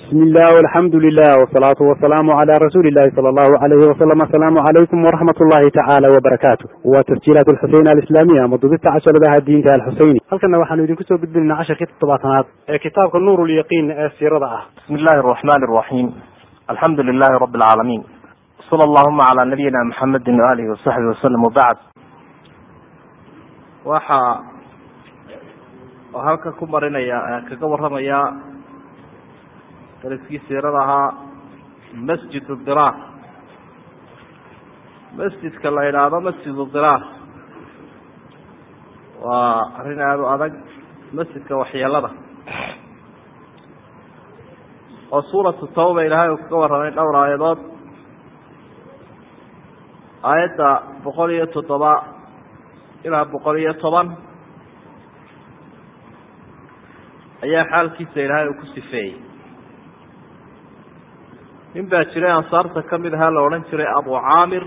bismi illah alxamdu lilah wsalaatu wasalaamu cala rasuuli illahi sala allahu alayhi wasalam asalaamu calaykum waraxmat ullahi tacaala wabarakaatu waa tasjiilaat alxuseyn alislaamiya ama dubista casharadaha diinta alxuseyni halkana waxaanu idinku soo gudbinaynaa casharkii toddobaatanaad ee kitaabka nuur lyaqiin ee siirada ah. Bismi illahi araxmani araxiim alxamdu lilahi rabi alcaalamiin sala allahuma cala nabiyina maxamedi waalihi wasaxbi wasalam wabacd waxa halka ku marinaya kaga waramaya dariskii siirada ahaa masjid diraar masjidka la idhaahdo masjid diraar waa arrin aada u adag masjidka waxyeelada oo suuratu tawba ilaahay uu kaga warramay dhowr aayadood. Aayadda boqol iyo toddoba ilaa boqol iyo toban ayaa xaalkiisa ilaahay uu ku sifeeyey nin baa jiray ansaarta ka mid ahaa la odhan jiray abu caamir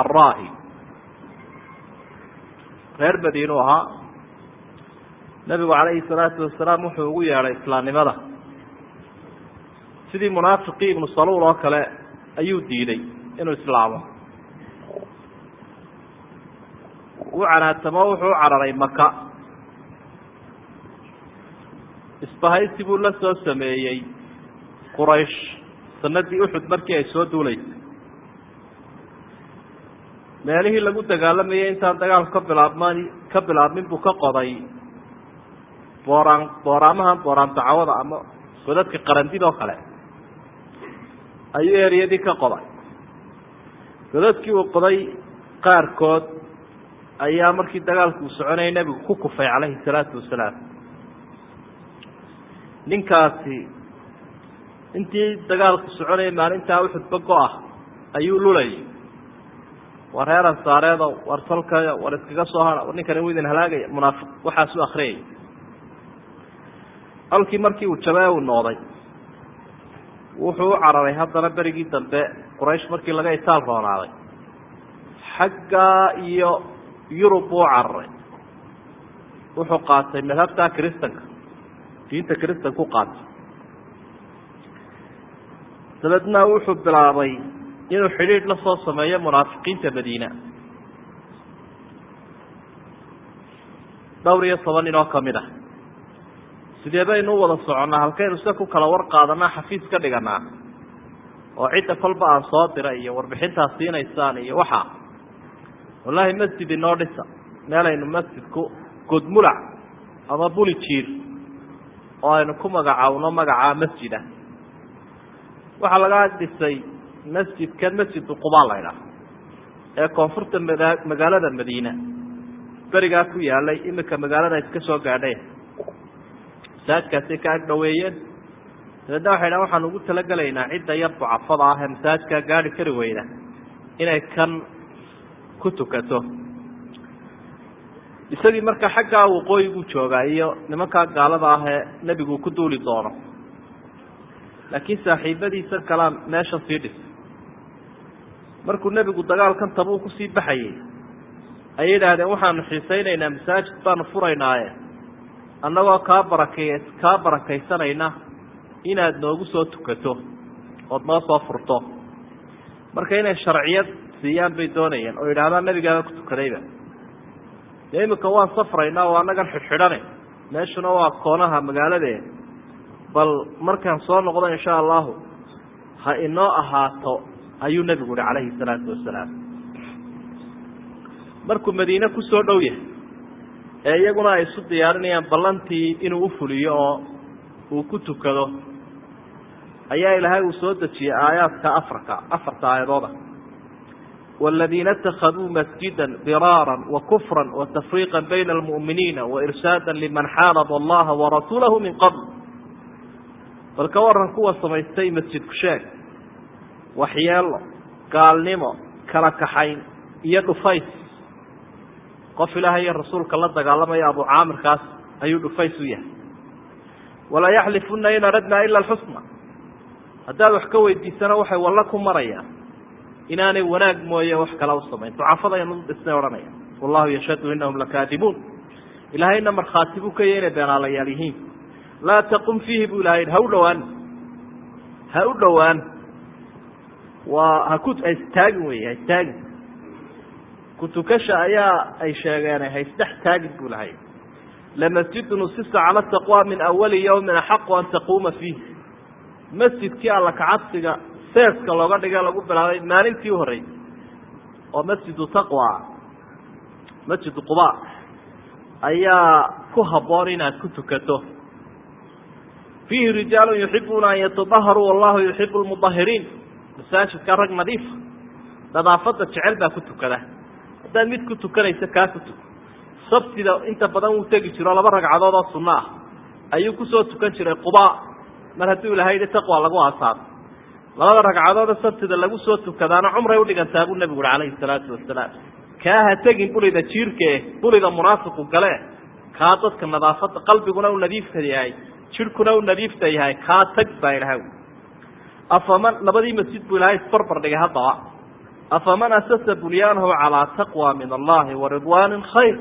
araahi reer madiinu ahaa. Nebigu calayhi salaatu wasalaam wuxuu ugu yeedhay islaamnimada. Sidii munaafiqii ibnu saluul oo kale ayuu diiday inuu islaamo. Uu canaatamo wuxuu u cararay maka isbahaysi buu la soo sameeyey quraysh sanadii uxud markii ay soo duulaysay meelihii lagu dagaalamayay intaan dagaalku ka bilaabman ka bilaabmin buu ka qoday. Booraan booraamahan booraan dacwada ama godadka qarandid oo kale ayuu eriyadii ka qoday. Godadkii uu qoday qaarkood ayaa markii dagaalku uu soconayay nebigu ku kufay calayhi salaatu wasalaam. Ninkaasi intii dagaalku soconayay maalintaa uxudba go-ah ayuu lulayay war reer ansaareedo war salkayo war iskaga soo hada war ninkani u idin halaagaya munaafiq waxaas u akriyay halkii markii uu jabee uu nooday wuxuu u cararay haddana berigii dambe quraysh markii laga itaal roonaaday. Xaggaa iyo yurub buu u cararay. Wuxuu qaatay madhabta kristanka diinta kristan ku qaatay dabeedna wuxuu bilaabay inuu xidhiidh la soo sameeyo munaafiqiinta madiina. Dhowr iyo toban nin oo ka mid ah. Sidee baynu u wada soconnaa? Halkaynu se ku kala war qaadanaa xafiis ka dhiganaa oo cidda kolba aan soo dira iyo warbixintaas siinaysaan iyo waxaa wallaahi masjid inoo dhisa. Meelaynu masjidku godmulac ama buli jiir oo aynu ku magacaawno magacaa masjid waxaa laga dhisay masjidkan masjidu qubaa la ydhaah ee koonfurta mada magaalada madiina. Berigaa ku yaalay imika magaalada iska soo gaadhay masaajkaasay ka ag dhaweeyeen dabeedna waxay dhahan waxaan ugu talagelaynaa cidda yar ducafada ah ee masaajkaa gaari kari weyda inay kan ku tukato. Isagii marka xaggaa waqooyiguu joogaa iyo nimankaa gaalada ah ee nebigu ku duuli doono laakiin saaxiibadiisa kalaa meesha sii dhis. Markuu nebigu dagaalkan tabuu ku sii baxayay ayay idhaahdeen waxaanu xiisaynaynaa masaajid baanu furaynaaye annagoo kaa barakay kaa barakaysanayna inaad noogu soo tukato ood noo soo furto. Marka inay sharciyad siiyaan bay doonayeen oo yidhahdaan nebigaaba ku tukadayba dee imika waan safraynaa oo annagan xidhxidhane. Meeshuna waa koonaha magaalade bal markaan soo noqdo insha allahu ha inoo ahaato ayuu nebigu uhi calayhi salaatu wasalaam markuu madiine ku soo dhow yahay ee iyaguna ay isu diyaarinayaan ballantii inuu ufuliyo oo uu ku tukado ayaa ilaahay uu soo dejiyey aayaadka afarka afarta aayadooda والذيiن اتkذوu مسجدا ضرارا وكفرا وتفريقا بين المؤمiنiiن وإرشاaدا لمن xاaرض اللaha ورasuuله من qبل bal ka waran kuwa samaystay masjidku sheeg. Waxyeelo gaalnimo kala kaxayn iyo dhufays. Qof ilaahay iyo rasuulka la dagaalamaya abu caamirkaas ayuu dhufays u yahay. Walaa yaxlifuna in aradna ila alxusna. Haddaad wax ka weydiisana waxay walla ku marayaan inaanay wanaag mooye wax kala u samayn. Ducafadaynu dhisnay odhanaya. Wallahu yashhadu inahum lakaadibuun ilaahayna markhaati buu ka yahy inay beenaalayaal yihiin laa taqum fiihi bu ilahay ha u dhowaan ha u dhowaan waa haku haistaagin wey haistaagin kutukasha ayaa ay sheegeen haisdhex taagin buu lahay lamasjidun usisa cala taqwa min awali yawmin axaqu an taquuma fiih. Masjidkii alla kacabsiga seeska looga dhigay lagu bilaabay maalintii horreysay oo masjidu taqwa masjidu quba ayaa ku habboon inaad ku tukato fiihi rijaalu yuxibuuna an yatadaharuu wallahu yuxibu lmudahiriin masaajidka rag nadiifa nadaafadda jecel baa ku tukada haddaad mid ku tukanaysa kaa ku tuko sabtida inta badan wuu tegi jiro laba ragcadood oo sunno ah ayuu ku soo tukan jiray quba mar hadduu ilahay yihi taqwa lagu aasaado labada ragcadoode sabtida lagu soo tukadaana cumray udhigantaa buu nebigu uhi calayhi salaatu wasalaam kaa ha tegin bulida jiirkae bulida munaafiqu gale kaa dadka nadaafadda qalbiguna u nadiifka yahay jidhkuna u nadiifta yahay kaa tag baa ilahay afaman labadii masjid buu ilahay isbarbar dhigay haddaba afaman asasa bunyaanahu calaa taqwa min allahi wa ridwaanin khayr.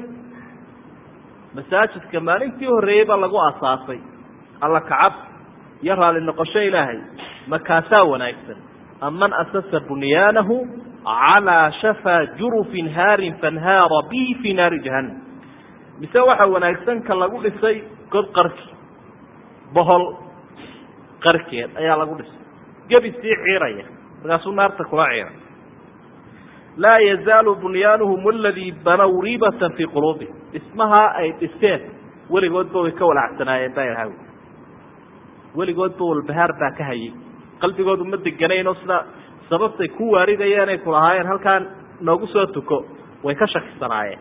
Masaajidka maalintii horreeyey lagu asaasay alla kacab iyo raali noqosho ilaahay makaasaa wanaagsan. Aman asasa bunyaanahu calaa shafaa jurufin haarin fanhaara bi fii naari jahannam. Mise waxa wanaagsan ka lagu dhisay god qarki bohol qarkeed ayaa lagu dhisay gebi sii ciiraya. Markaasuu naarta kula ciiray laa yazaalu bunyaanuhum aladii banow riibatan fii quluubihim dhismahaa ay dhisteen weligoodba way ka walacsanaayeen baa ilaha weligoodba walbahaar baa ka hayay. Qalbigoodu ma deganaynoo sida sababtay ku waaridayeenay kulahaayeen halkaan noogu soo tuko way ka shakisanaayeen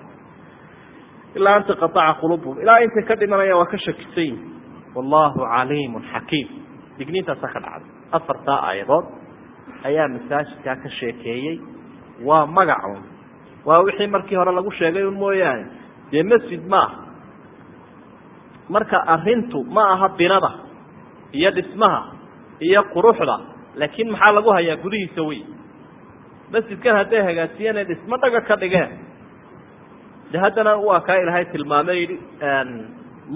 ilaa an taqaaca qulubuhum ilaa intay ka dhimanayaan waa ka shakisan yihiin wallahu caliimun xakiim digniintaasaa ka dhacday. Afartaa aayadood ayaa masaajidkaa ka sheekeeyey. Waa magacun waa wixii markii hore lagu sheegay un mooyaane. Dee masjid ma aha. Marka arrintu ma aha binada iyo dhismaha iyo quruxda laakiin maxaa lagu hayaa gudihiisa wey masjidkan hadday hagaajiyeen dhismo dhaga ka dhigeen. De haddana waa kaa ilaahay tilmaamay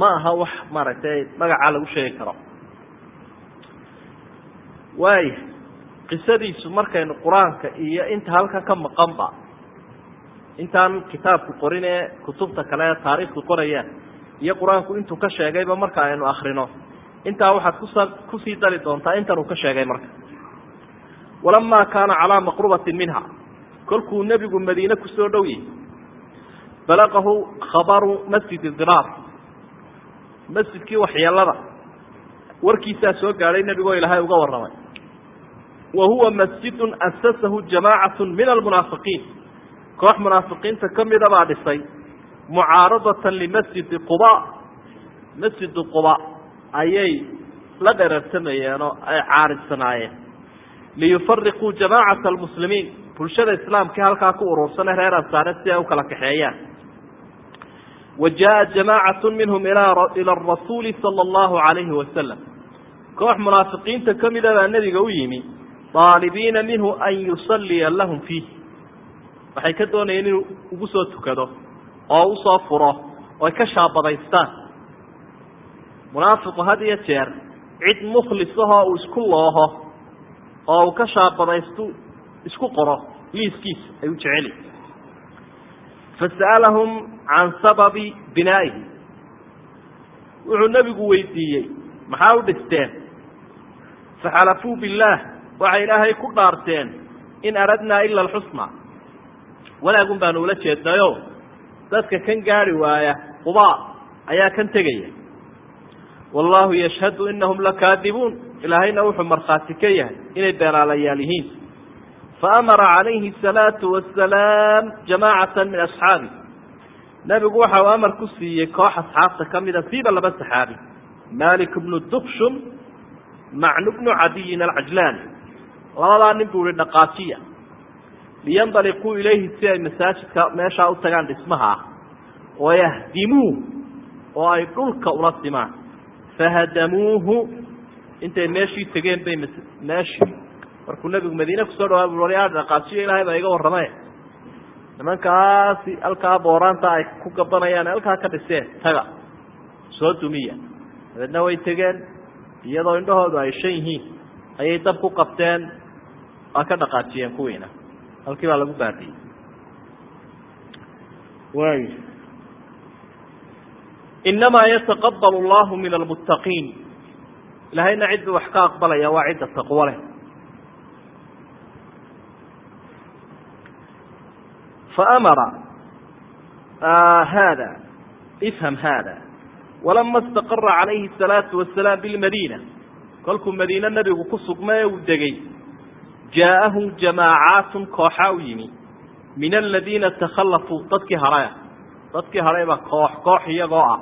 ma aha wax maaragtay magacaa lagu sheegi karo. Waaya qisadiisu markaynu qur'aanka iyo inta halkan ka maqanba intaan kitaabku qorin kutubta kale ee taariikhdu qorayaan iyo qur'aanku intuu ka sheegayba marka aynu akrino intaa waxaad kusa ku sii dari doontaa intan uu ka sheegay marka. Walamaa kaana calaa maqrubatin minha kolkuu nebigu madiine ku soo dhow yahay. Balaqahu khabaru masjidi diraar masjidkii waxyeelada warkiisaa soo gaadhay nebigoo ilaahay uga warramay. Wa huwa masjidun asasahu jamaacatu min almunaafiqiin. Koox munaafiqiinta ka mida baa dhisay mucaaradatan limasjidi quba. Masjidi quba ayay la dherartamayeen oo ay caarisanaayeen liyufariquu jamaacata almuslimiin. Bulshada islaamkii halkaa ku urursane reer ansaareed si ay u kala kaxeeyaan wa jaa jamaacatu minhum ila arasuuli sala allahu calayhi wasalam koox munaafiqiinta ka mida baa nebiga u yimi daalibiina minhu an yusalliya lahum fiih waxay ka doonayeen inuu ugu soo tukado oo u soo furo oo ay ka shaabadaystaan munaafiqu had iyo jeer cid mukhlisahoo uu isku looho oo uu ka shaabadaystu isku qoro liiskiisa ayuu jeceli fasa'alahum can sababi binaa'ihi wuxuu nebigu weydiiyey maxaa u dhisteen faxalafuu billaah waxay ilaahay ku dhaarteen in aradnaa ila alxusna wanaagun baanu ula jeednayo dadka kan gaari waaya qubaa ayaa kan tegaya wallaahu yashhadu inahum lakaadibuun ilaahayna wuxuu markhaati ka yahay inay beenaalayaal yihiin faamara calayhi asalaatu wasalaam jamaacata min asxaabi nebigu waxa uu amar ku siiyey koox asxaabta ka mida siiba laba saxaabi malik bnu dukshum macnu bnu cadiyin alcajlaani labadaa nin buu ihi dhaqaajiya liyandaliquu ilayhi si ay masaajidka meeshaa u tagaan dhismaha ah wayahdimuuh oo ay dhulka ula simaan fahadamuuhu intay meeshii tegeen bay meeshii markuu nebigu madiine ku soo dhawaa bu a dhaqaajiyo ilaahay baa iga warrame nimankaasi halkaa booraanta ay ku gabanayaan halkaa ka dhiseen taga soo dumiya. Dabeedna way tegeen iyadoo indhahoodu ay shan yihiin ayay dab ku qabteen waa ka dhaqaajiyeen kuwiina. Halkii baa lagu baadiyey. Waay inamaa yataqabal allahu min almuttaqiin ilahayna cidda wax ka aqbalaya waa cidda taqwo leh faamara hada ifham hada walama istaqara calayhi asalaatu wasalaam bilmadiina kolkuu madiine nabigu ku sugmae uu degey jaa'ahum jamaacaatun kooxaa u yimi min aladiina takhallafuu dadkii hadhaya dadkii hadhaybaa koox koox iyagoo ah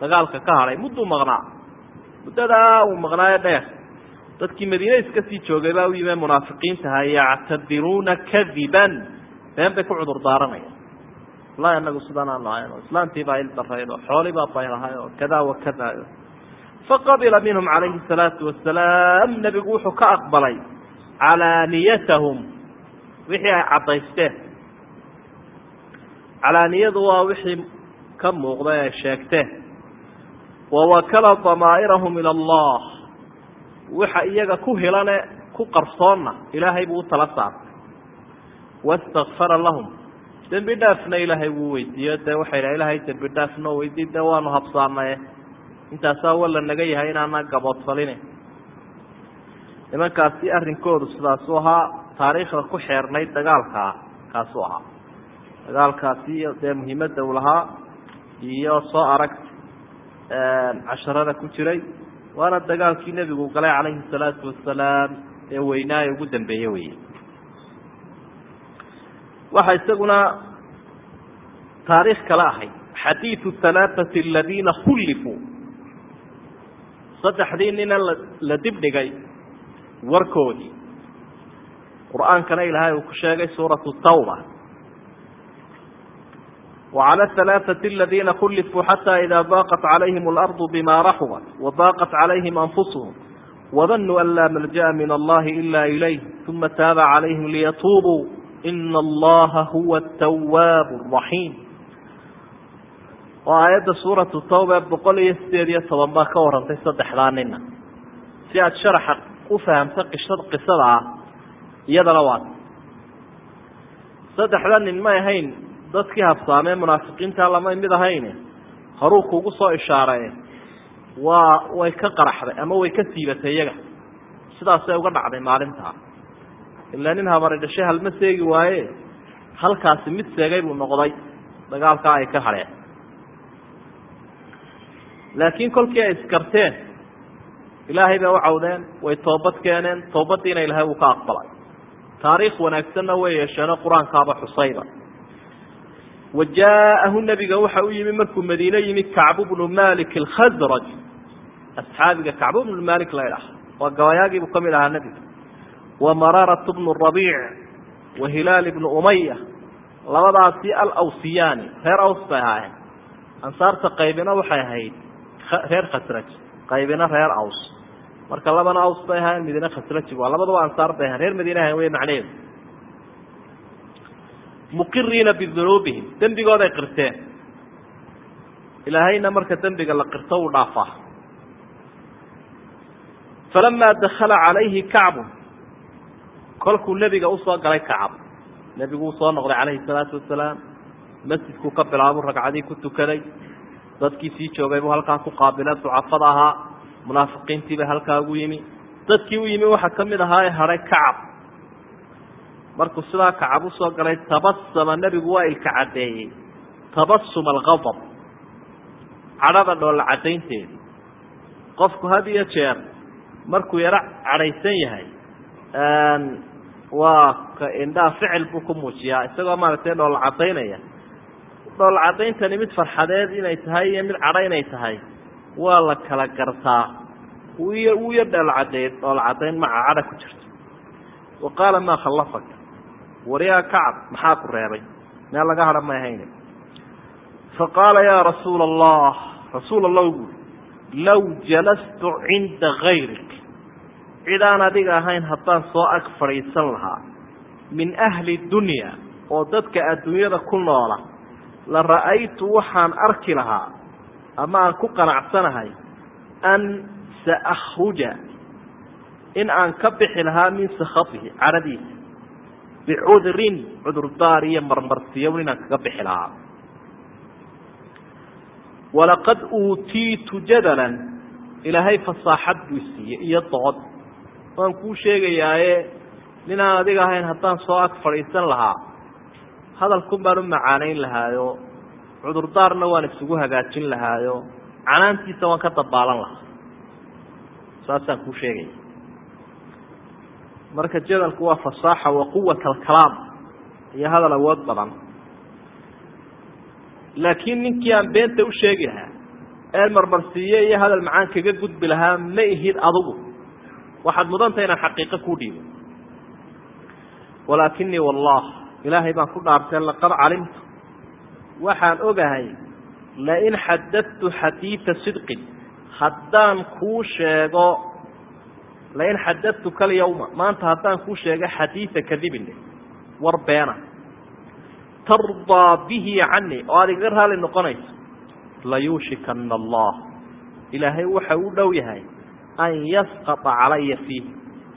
dagaalka ka hadhay mudduu maqnaa muddadaa uu maqnaayo dheer dadkii madiine iska sii joogay baa u yimee munaafiqiintaha yactadiruuna been bay ku cudur daaranaya wallahi anagu sidaan aanu ahayn oo islaantii baa il darayd oo xoolii baa baylahay oo kada wa kada faqabila minhum calayhi salaatu wasalaam nebigu wuxuu ka aqbalay calaaniyatahum. Wixii ay caddaysteen calaaniyadu waa wixii ka muuqda ee sheegteen wawakala damaa'irahum ila allah. Waxa iyaga ku hilane ku qarsoonna ilaahay buu u tala saartay wastakfara lahum dembi dhaafna ilaahay wuu weydiiyo. Dee waxay dhaha ilaahay dembi dhaaf noo weydiy dee waanu habsaanaye intaasaa walla naga yahay inaana gaboodfalini nimankaasi arrinkoodu sidaasuu ahaa taariikhda ku xeernayd dagaalkaa kaasuu ahaa. Dagaalkaasi dee muhiimadda uu lahaa iyo soo arag casharada ku jiray. Waana dagaalkii nebigu galay calayhi salaatu wasalaam ee weynaaye ugu dambeeye wey waxaa isaguna taariikh kale ahay xadiidu halaaثati aladiina khullifuu saddexdii nina la dibdhigay warkoodii qur-aankana ilaahay uu ku sheegay suuratu tawba وعlى الثلاثة الذيina khلفوا حتى إذا ضاقت عليهم الأرض بما رحبت وضاقت عليهم أنفسهم وظنوا أن لا ملجأ من الله إلا إليه ثم تاب عليهم ليتوبوا ina allaha huwa tawaab raxiim oo aayadda suuratu tawba boqol iyo sideed iyo toban baa ka warantay saddexdaa nina si aada sharaxa u fahamta qisad qisada ah iyadana waa saddexda nin may ahayn dadkii habsaamee munaafiqiinta lamay mid ahayn horuu kugu soo ishaareye waa way ka qaraxday ama way ka siibatay iyaga? Sidaasay uga dhacday maalintaa ilaa nin habari dhashay halma seegi waaye. Halkaasi mid seegay buu noqday. Dagaalkaa ay ka hadheen laakiin kolkii ay iskarteen ilaahay bay u cawdeen way toobad keeneen. Toobaddiina ilaahay uu ka aqbalay. Taariikh wanaagsanna way yeesheenoo qur'aankaaba xusayba. Wa jaaءahu nebiga waxa u yimi markuu madiine yimi kacbu bnu malik alkhasraj asxaabiga kacbu bnu malik la ydhaha waa gabayaagiibuu ka mid ahaa nebiga bnu rabiic wa hilaal ibnu umaya labadaasi alawsiyaani reer aws bay ahaayeen. Ansaarta qaybina waxay ahayd reer khasraj qaybina reer aws. Marka labana aws bay ahaayeen midina khasraji waa labadaba ansaar bay ahayen reer madiina ahayn wey macnaheedu muqiriina bidunuubihim dembigooday qirteen. Ilaahayna marka dembiga la qirto uu dhaafaa. Falamaa dakala calayhi kacbun kolkuu nebiga u soo galay kacab. Nebigu u soo noqday calayhi salaatu wasalaam. Masjidkuu ka bilaabuu ragcadii ku tukaday dadkii sii joogay buu halkaa ku qaabilee ducafada ahaa. Munaafiqiintii bay halkaa ugu yimi. Dadkii u yimi waxaa ka mid ahaa ee hadhay kacab. Markuu sidaa kacab u soo galay tabasama nebigu waa ilka caddeeyey. Tabasuma algadab cadhada dhoolla caddaynteedii qofku had iyo jeer markuu yaro cadhaysan yahay waa ka indhaa ficil buu ku muujiyaa isagoo maaragtay dhoolla caddaynaya. Dhoolla caddayntani mid farxadeed inay tahay iyo mid cadho inay tahay. Waa la kala gartaa. Wiy wuu yar dhoolla caddeey dhoolla caddayn maca cadha ku jirto. Wa qaala maa khallafak? Waryaa kacab maxaa ku reebay? Meel laga hadha may hayne fa qaala yaa rasuula allah rasuul allah buui low jalastu cinda gayrik cid aan adiga ahayn haddaan soo ag fadhiisan lahaa min ahli dunya oo dadka adduunyada ku noola la ra'aytu waxaan arki lahaa ama aan ku qanacsanahay an saakhruja in aan ka bixi lahaa min sakhatihi caradiisa bicudrin cudurdaar iyo marmarsiyown inaan kaga bixi lahaa. Walaqad uutiitu jadalan ilaahay fasaaxad buu siiyey iyo dood waan kuu sheegayaaye ninaan adiga ahayn haddaan soo ag fadhiisan lahaa. Hadalkun baan u macaanayn lahaayo cudurdaarna waan isugu hagaajin lahaayo canaantiisa waan ka dabaalan lahaa. Saasaan kuu sheegaya marka jadalku waa fasaaxa wa quwat alkalaam iyo hadal awood badan. Laakiin ninkii aan beenta u sheegi lahaa ee marmarsiiye iyo hadal macaan kaga gudbi lahaa ma ihid adugu waxaad mudantay inaan xaqiiqo kuu dhiibo. Walaakinii wallah ilaahay baan ku dhaartay laqad calimtu. Waxaan ogahay lain xadadtu xadiida sidqin. Haddaan kuu sheego lain xadadtuka alyawma maanta haddaan kuu sheego xadiida kadibin war beena. Tardaa bihi canii oo aad igaga raali noqonayso layuushikana allah ilaahay waxa u dhow yahay an yasqata calaya fiih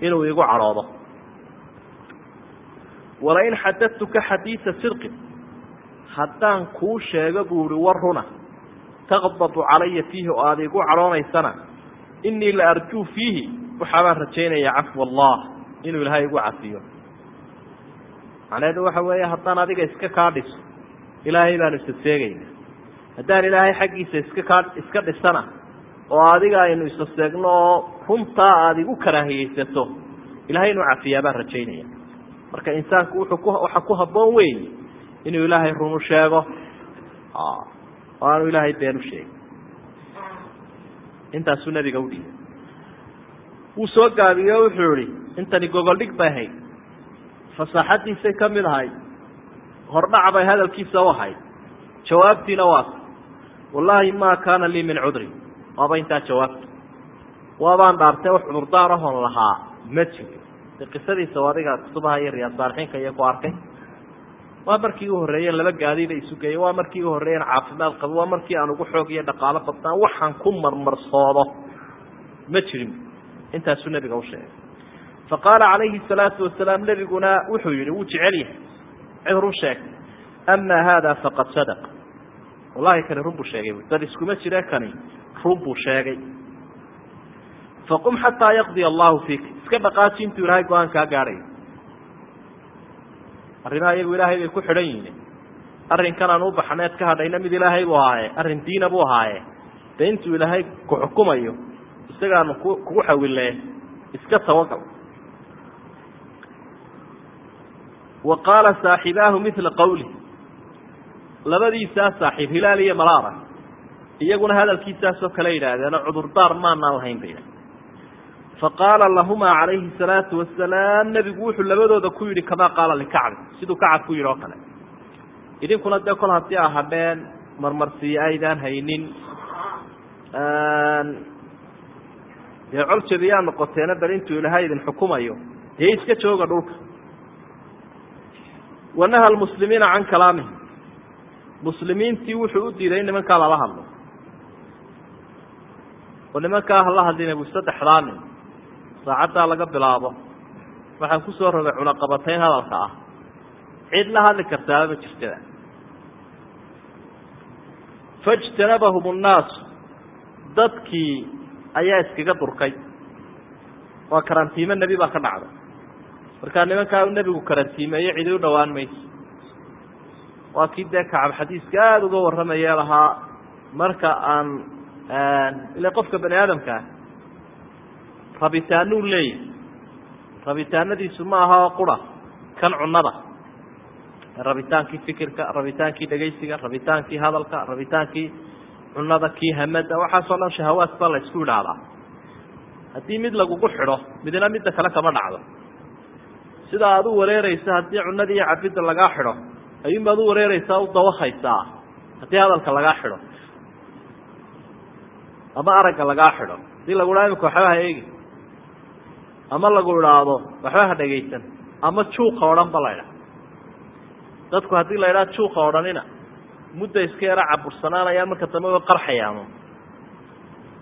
inuu igu cadhoodo. Walain xadadtuka xadiida sidqin haddaan kuu sheego buu ihi war runa taqdadu calaya fiihi oo aada igu cadhoonaysana inii la arjuu fiihi waxaa baan rajaynaya cafwa allah inuu ilaahay igu cafiyo macnaheedu waxa weeye haddaan adiga iska kaa dhiso ilaahay baanu isa seegayna haddaan ilaahay xaggiisa iska kaa iska dhisana oo adiga aynu isa seegno oo runtaa aada igu karaahiyeysato ilahay inuu cafiyaa baan rajaynaya. Marka insaanku waxa ku habboon weeye inuu ilaahay runu sheego. Oo aanu ilaahay been u sheegin intaasuu nabiga udhiibay wuu soo gaabiye o wuxuu ihi intani gogoldhig bay ahayd. Fasaaxadiisay ka mid ahayd. Hordhac bay hadalkiisa u ahayd. Jawaabtiina waa wallaahi ma kaana lii min cudrin waaba intaa jawaabta waabaan dhaartay wax cudurdaar ahon lahaa ma jiro. De qisadiisa adiga kutubaha iyo riyaad saalixiinka iyo ku arkay. Waa markii u horreeyeen laba gaadiida isu geeyey waa markii u horreeyeen caafimaad qabo waa markii aan ugu xoog iyo dhaqaalo badnaa waxaan ku marmarsoodo. Ma jirin. Intaasuu nabiga u sheegay. Fa qaala calayhi salaatu wasalaam nebiguna wuxuu yihi wuu jecel yahay. Cid run sheegtay ama haada faqad sadaq. Wallahi kani run buu sheegay. Dad iskuma jire kani run buu sheegay. Faqum xataa yaqdiya allahu fiik iska dhaqaaji intuu ilaahay go'aan kaa gaadhayo arrimaha iyagu ilaahay bay ku xidhan yihiin. Arrinkan aan u baxneed ka hadhayna mid ilaahay buu ahaaye arrin diina buu ahaaye. De intuu ilaahay ku xukumayo isagaanu ku kugu xawile iska tawagal wa qaala saaxibaahu mila qawli. Labadiisaa saaxiib hilaal iyo malaara iyaguna hadalkiisaasoo kale yidhaahdeenoo cudurdaar maanaan lahayn bay faqaala lahumaa calayhi salaatu wasalaam nebigu wuxuu labadooda ku yidhi kamaa qaala likacbi siduu kacab ku yidhi oo kale. Idinkuna dee kol haddii a hadheen marmarsiiyo aydaan haynin dee col jabiyaa noqoteena bal intuu ilaahay idin xukumayo dee iska jooga dhulka. Wanaha almuslimiina can kalaamihim. Muslimiintii wuxuu u diiday in nimankaa lala hadlo oo nimankaa hala hadlina bu saddexdaa nin saacaddaa laga bilaabo. Waxaan ku soo rogay cunaqabatayn hadalka ah. Cid la hadli kartaaba ma jirtada faijtanabahum nnaasu dadkii ayaa iskaga durkay. Waa karantiime nebi baa ka dhacday. Markaa nimankaa nebigu karantiimeeye cidi u dhowaan mayso waa kii dee kacab xadiiska aada uga warramaya lahaa. Marka aan ila qofka bani aadamkaa rabitaanuu leeyahy rabitaanadiisu ma aha qura kan cunada rabitaankii fikirka rabitaankii dhegaysiga rabitaankii hadalka rabitaankii cunada kii hamada waxaasoo dhan shahawaad baa la isku idhaahdaa. Haddii mid lagugu xidho midna midda kale kama dhacdo. Sida aad u wareereysa haddii cunada iyo cabidda lagaa xidho ayuunbaad u wareereysaa u dawakaysaa haddii hadalka lagaa xidho ama aragga lagaa xidho. Hadii lagu dhaha imika waxba ha eegi. Ama lagu idhaahdo waxba ha dhegaysan ama juuqa odhan ba la ydhaha dadku haddii la idhaha juuqa odhanina mudda iska yara cabursanaanayaan marka dambe way qarxayaan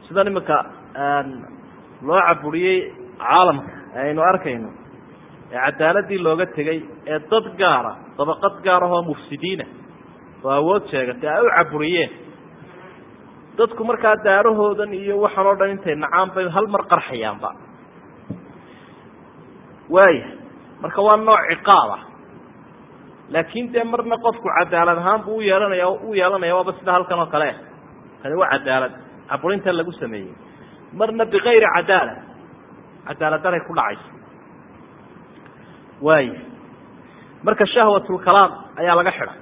sidan imika loo caburiyey caalamka aynu arkayno ee cadaaladii looga tegey ee dad gaara dabaqad gaar ahoo mufsidiina oo awood sheegatay ay u caburiyeen dadku markaa daarahoodan iyo waxaan oo dhan intay nacaan bay hal mar qarxayaanba. Waaya marka waa nooc ciqaaba laakiin dee marna qofku cadaalad ahaan buu yeelanaya u yeelanaya waaba sida halkan oo kale. Tani waa cadaalad caburinta lagu sameeyey. Marna bikayri cadaala cadaalad daray ku dhacaysa waaya marka shahwatlkalaam ayaa laga xidhay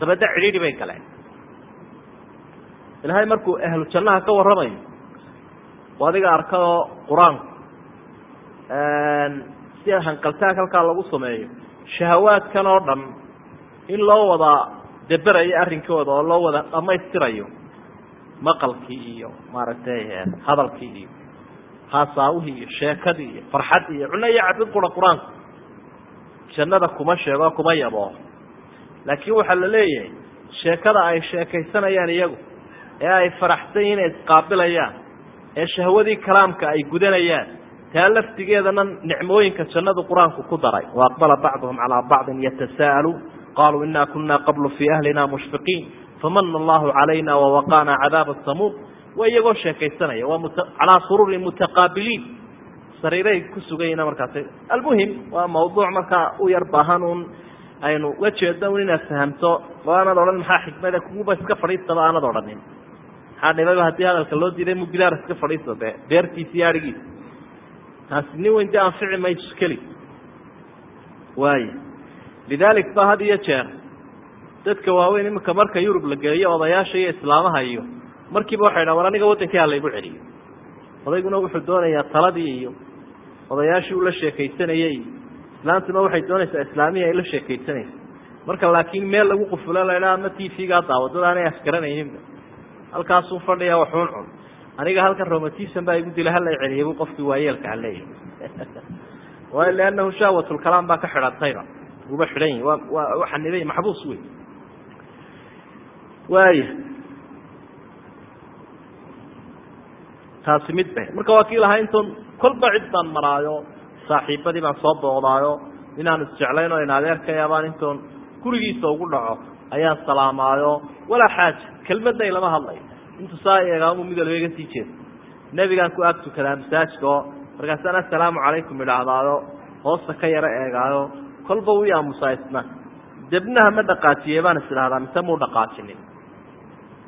dabadda cidhiidhi bay galeen ilaahay markuu ahlu jannaha ka warramayo adiga arkadoo qur'aanku si hanqaltaag halkaa lagu sameeyo shahawaadkan oo dhan in loo wada deberayo arrinkooda oo loo wada dhammaystirayo maqalkii iyo maaragtay hadalkii iyo haasaawihii iyo sheekadii iyo farxaddii iyo cuno iyo cabid qura qur'aanku. Jannada kuma sheego kuma yaboo laakiin waxaa la leeyahay sheekada ay sheekaysanayaan iyagu ee ay faraxsan yihiin inay isqaabilayaan ee shahwadii kalaamka ay gudanayaan taa laftigeedana nicmooyinka jannadu qur'aanku ku daray. Wa aqbala bacduhum calaa bacdin yatasaa'aluun qaluu ina kuna qablu fii ahlina mushfiqiin famana allahu calayna wawaqaana cadaaba samuum waa iyagoo sheekaysanaya waa calaa sururin mutaqaabiliin. Sariiray ku sugayina markaas. Almuhim waa mawduuc markaa u yar baahan un aynu uga un inaad fahamto oo aanad odhan maxaa xikmada kuguba iska fadhiistaba aanad odhanin maxaa dhibaba haddii hadalka loo diiday mugilaar iska fadhiisto de beertiisa iyo arigiisa taasi nin weyn dee anfici mayso keli waaya lidaalik ba had iyo jeer dadka waaweyn iminka marka yurub la geeyo odayaasha iyo islaamaha iyo markiiba waxay dhahan war aniga waddankii ha laygu celiyo odayguna wuxuu doonayaa taladii iyo odayaashii uu la sheekaysanayey islaantuna waxay doonaysaa islaamihii ay la sheekaysanaysa marka laakiin meel lagu qufulo la idhaha ama t v-gaa daawadada aanay asgaranayninba halkaasuu fadhiya waxuun cun. Aniga halkan romatism baa igu dila hala celiyay bu qofkii waayeelka haleeyahy waayo liannahu shahwatlkalaam baa ka xidhantayba uba xidhan yahi waa waa waxanibay maxbuus wey waaya taasi mid ba marka waa kii lahaa intoon kolba cid baan maraayo saaxiibadii baan soo booqdaayo inaan isjeclayn oo in adeerkaya baan intoon gurigiisa ugu dhaco ayaan salaamaayo walaa xaaja kelmadday lama hadlayo intu saa eegaamu mid walba iga sii jeeda nebigaan ku ag tukadaa masaajka oo markaasaan assalaamu calaykum idhaahdaayo hoosta ka yaro eegaayo kolba u yaamusaa isna. Debnaha ma dhaqaajiyey baan is idhahdaa mise muu dhaqaajinin?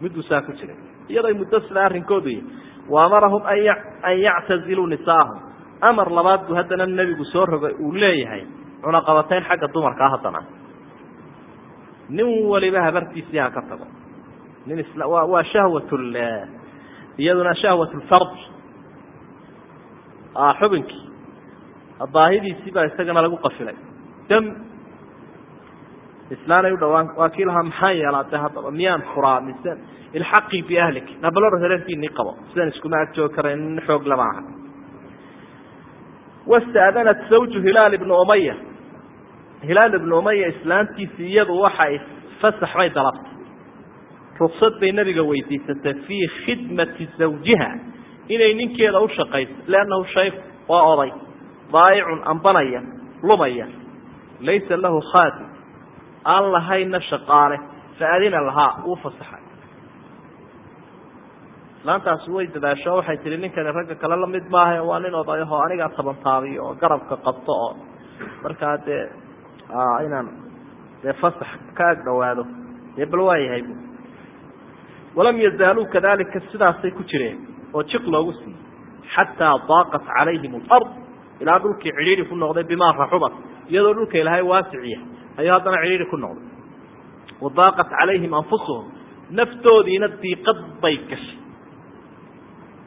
Miduu saa ku jiray. Iyaday muddo sida arrinkoodu y waamarahum an yactaziluu nisaahum. Amar labaad buu haddana nebigu soo rogay uu leeyahay cunaqabatayn xagga dumarkaa haddana. Nin waliba habartiisii ha ka tago nin waa shahwat iyaduna shahwat lfard xubinkii baahidiisii baa isagana lagu qafilay dam islaanay u dhawaan waa kii lahaa maxaan yeelaade haddaba miyaan furaa mise ilxaqii biahlik nabalora reerkiinii qabo sidaan iskuma ag joogi kara nin xoog lama wastaadanat zawju hilaal ibnu umaya hilaal ibnu umaya islaantiisii iyadu waxay fasax bay dalabtay ruksad bay nabiga weydiisatay fii khidmati zawjiha inay ninkeeda u shaqayso liannahu shayk waa oday daayicun ambanaya lumaya laysa lahu khaadim aan lahayna shaqaale faadina lahaa uu fasaxay. Islaantaasi way dadaasho waxay tihi ninkani ragga kale la mid maaha waa nin odayahoo anigaa tabantaabiyo oo garabka qabto oo markaa dee inaan dee fasax ka ag dhawaado dee bal waa yahay walam yazaaluu kadalika sidaasay ku jireen oo jiq loogu siiyey xataa daaqat calayhim alard ilaa dhulkii cidhiidhi ku noqday bimaa raxubat iyadoo dhulka ilaahay waasiciya ayuu haddana cidhiidhi ku noqday. Wadaaqat calayhim anfusuhum naftoodiina diiqad bay gashay.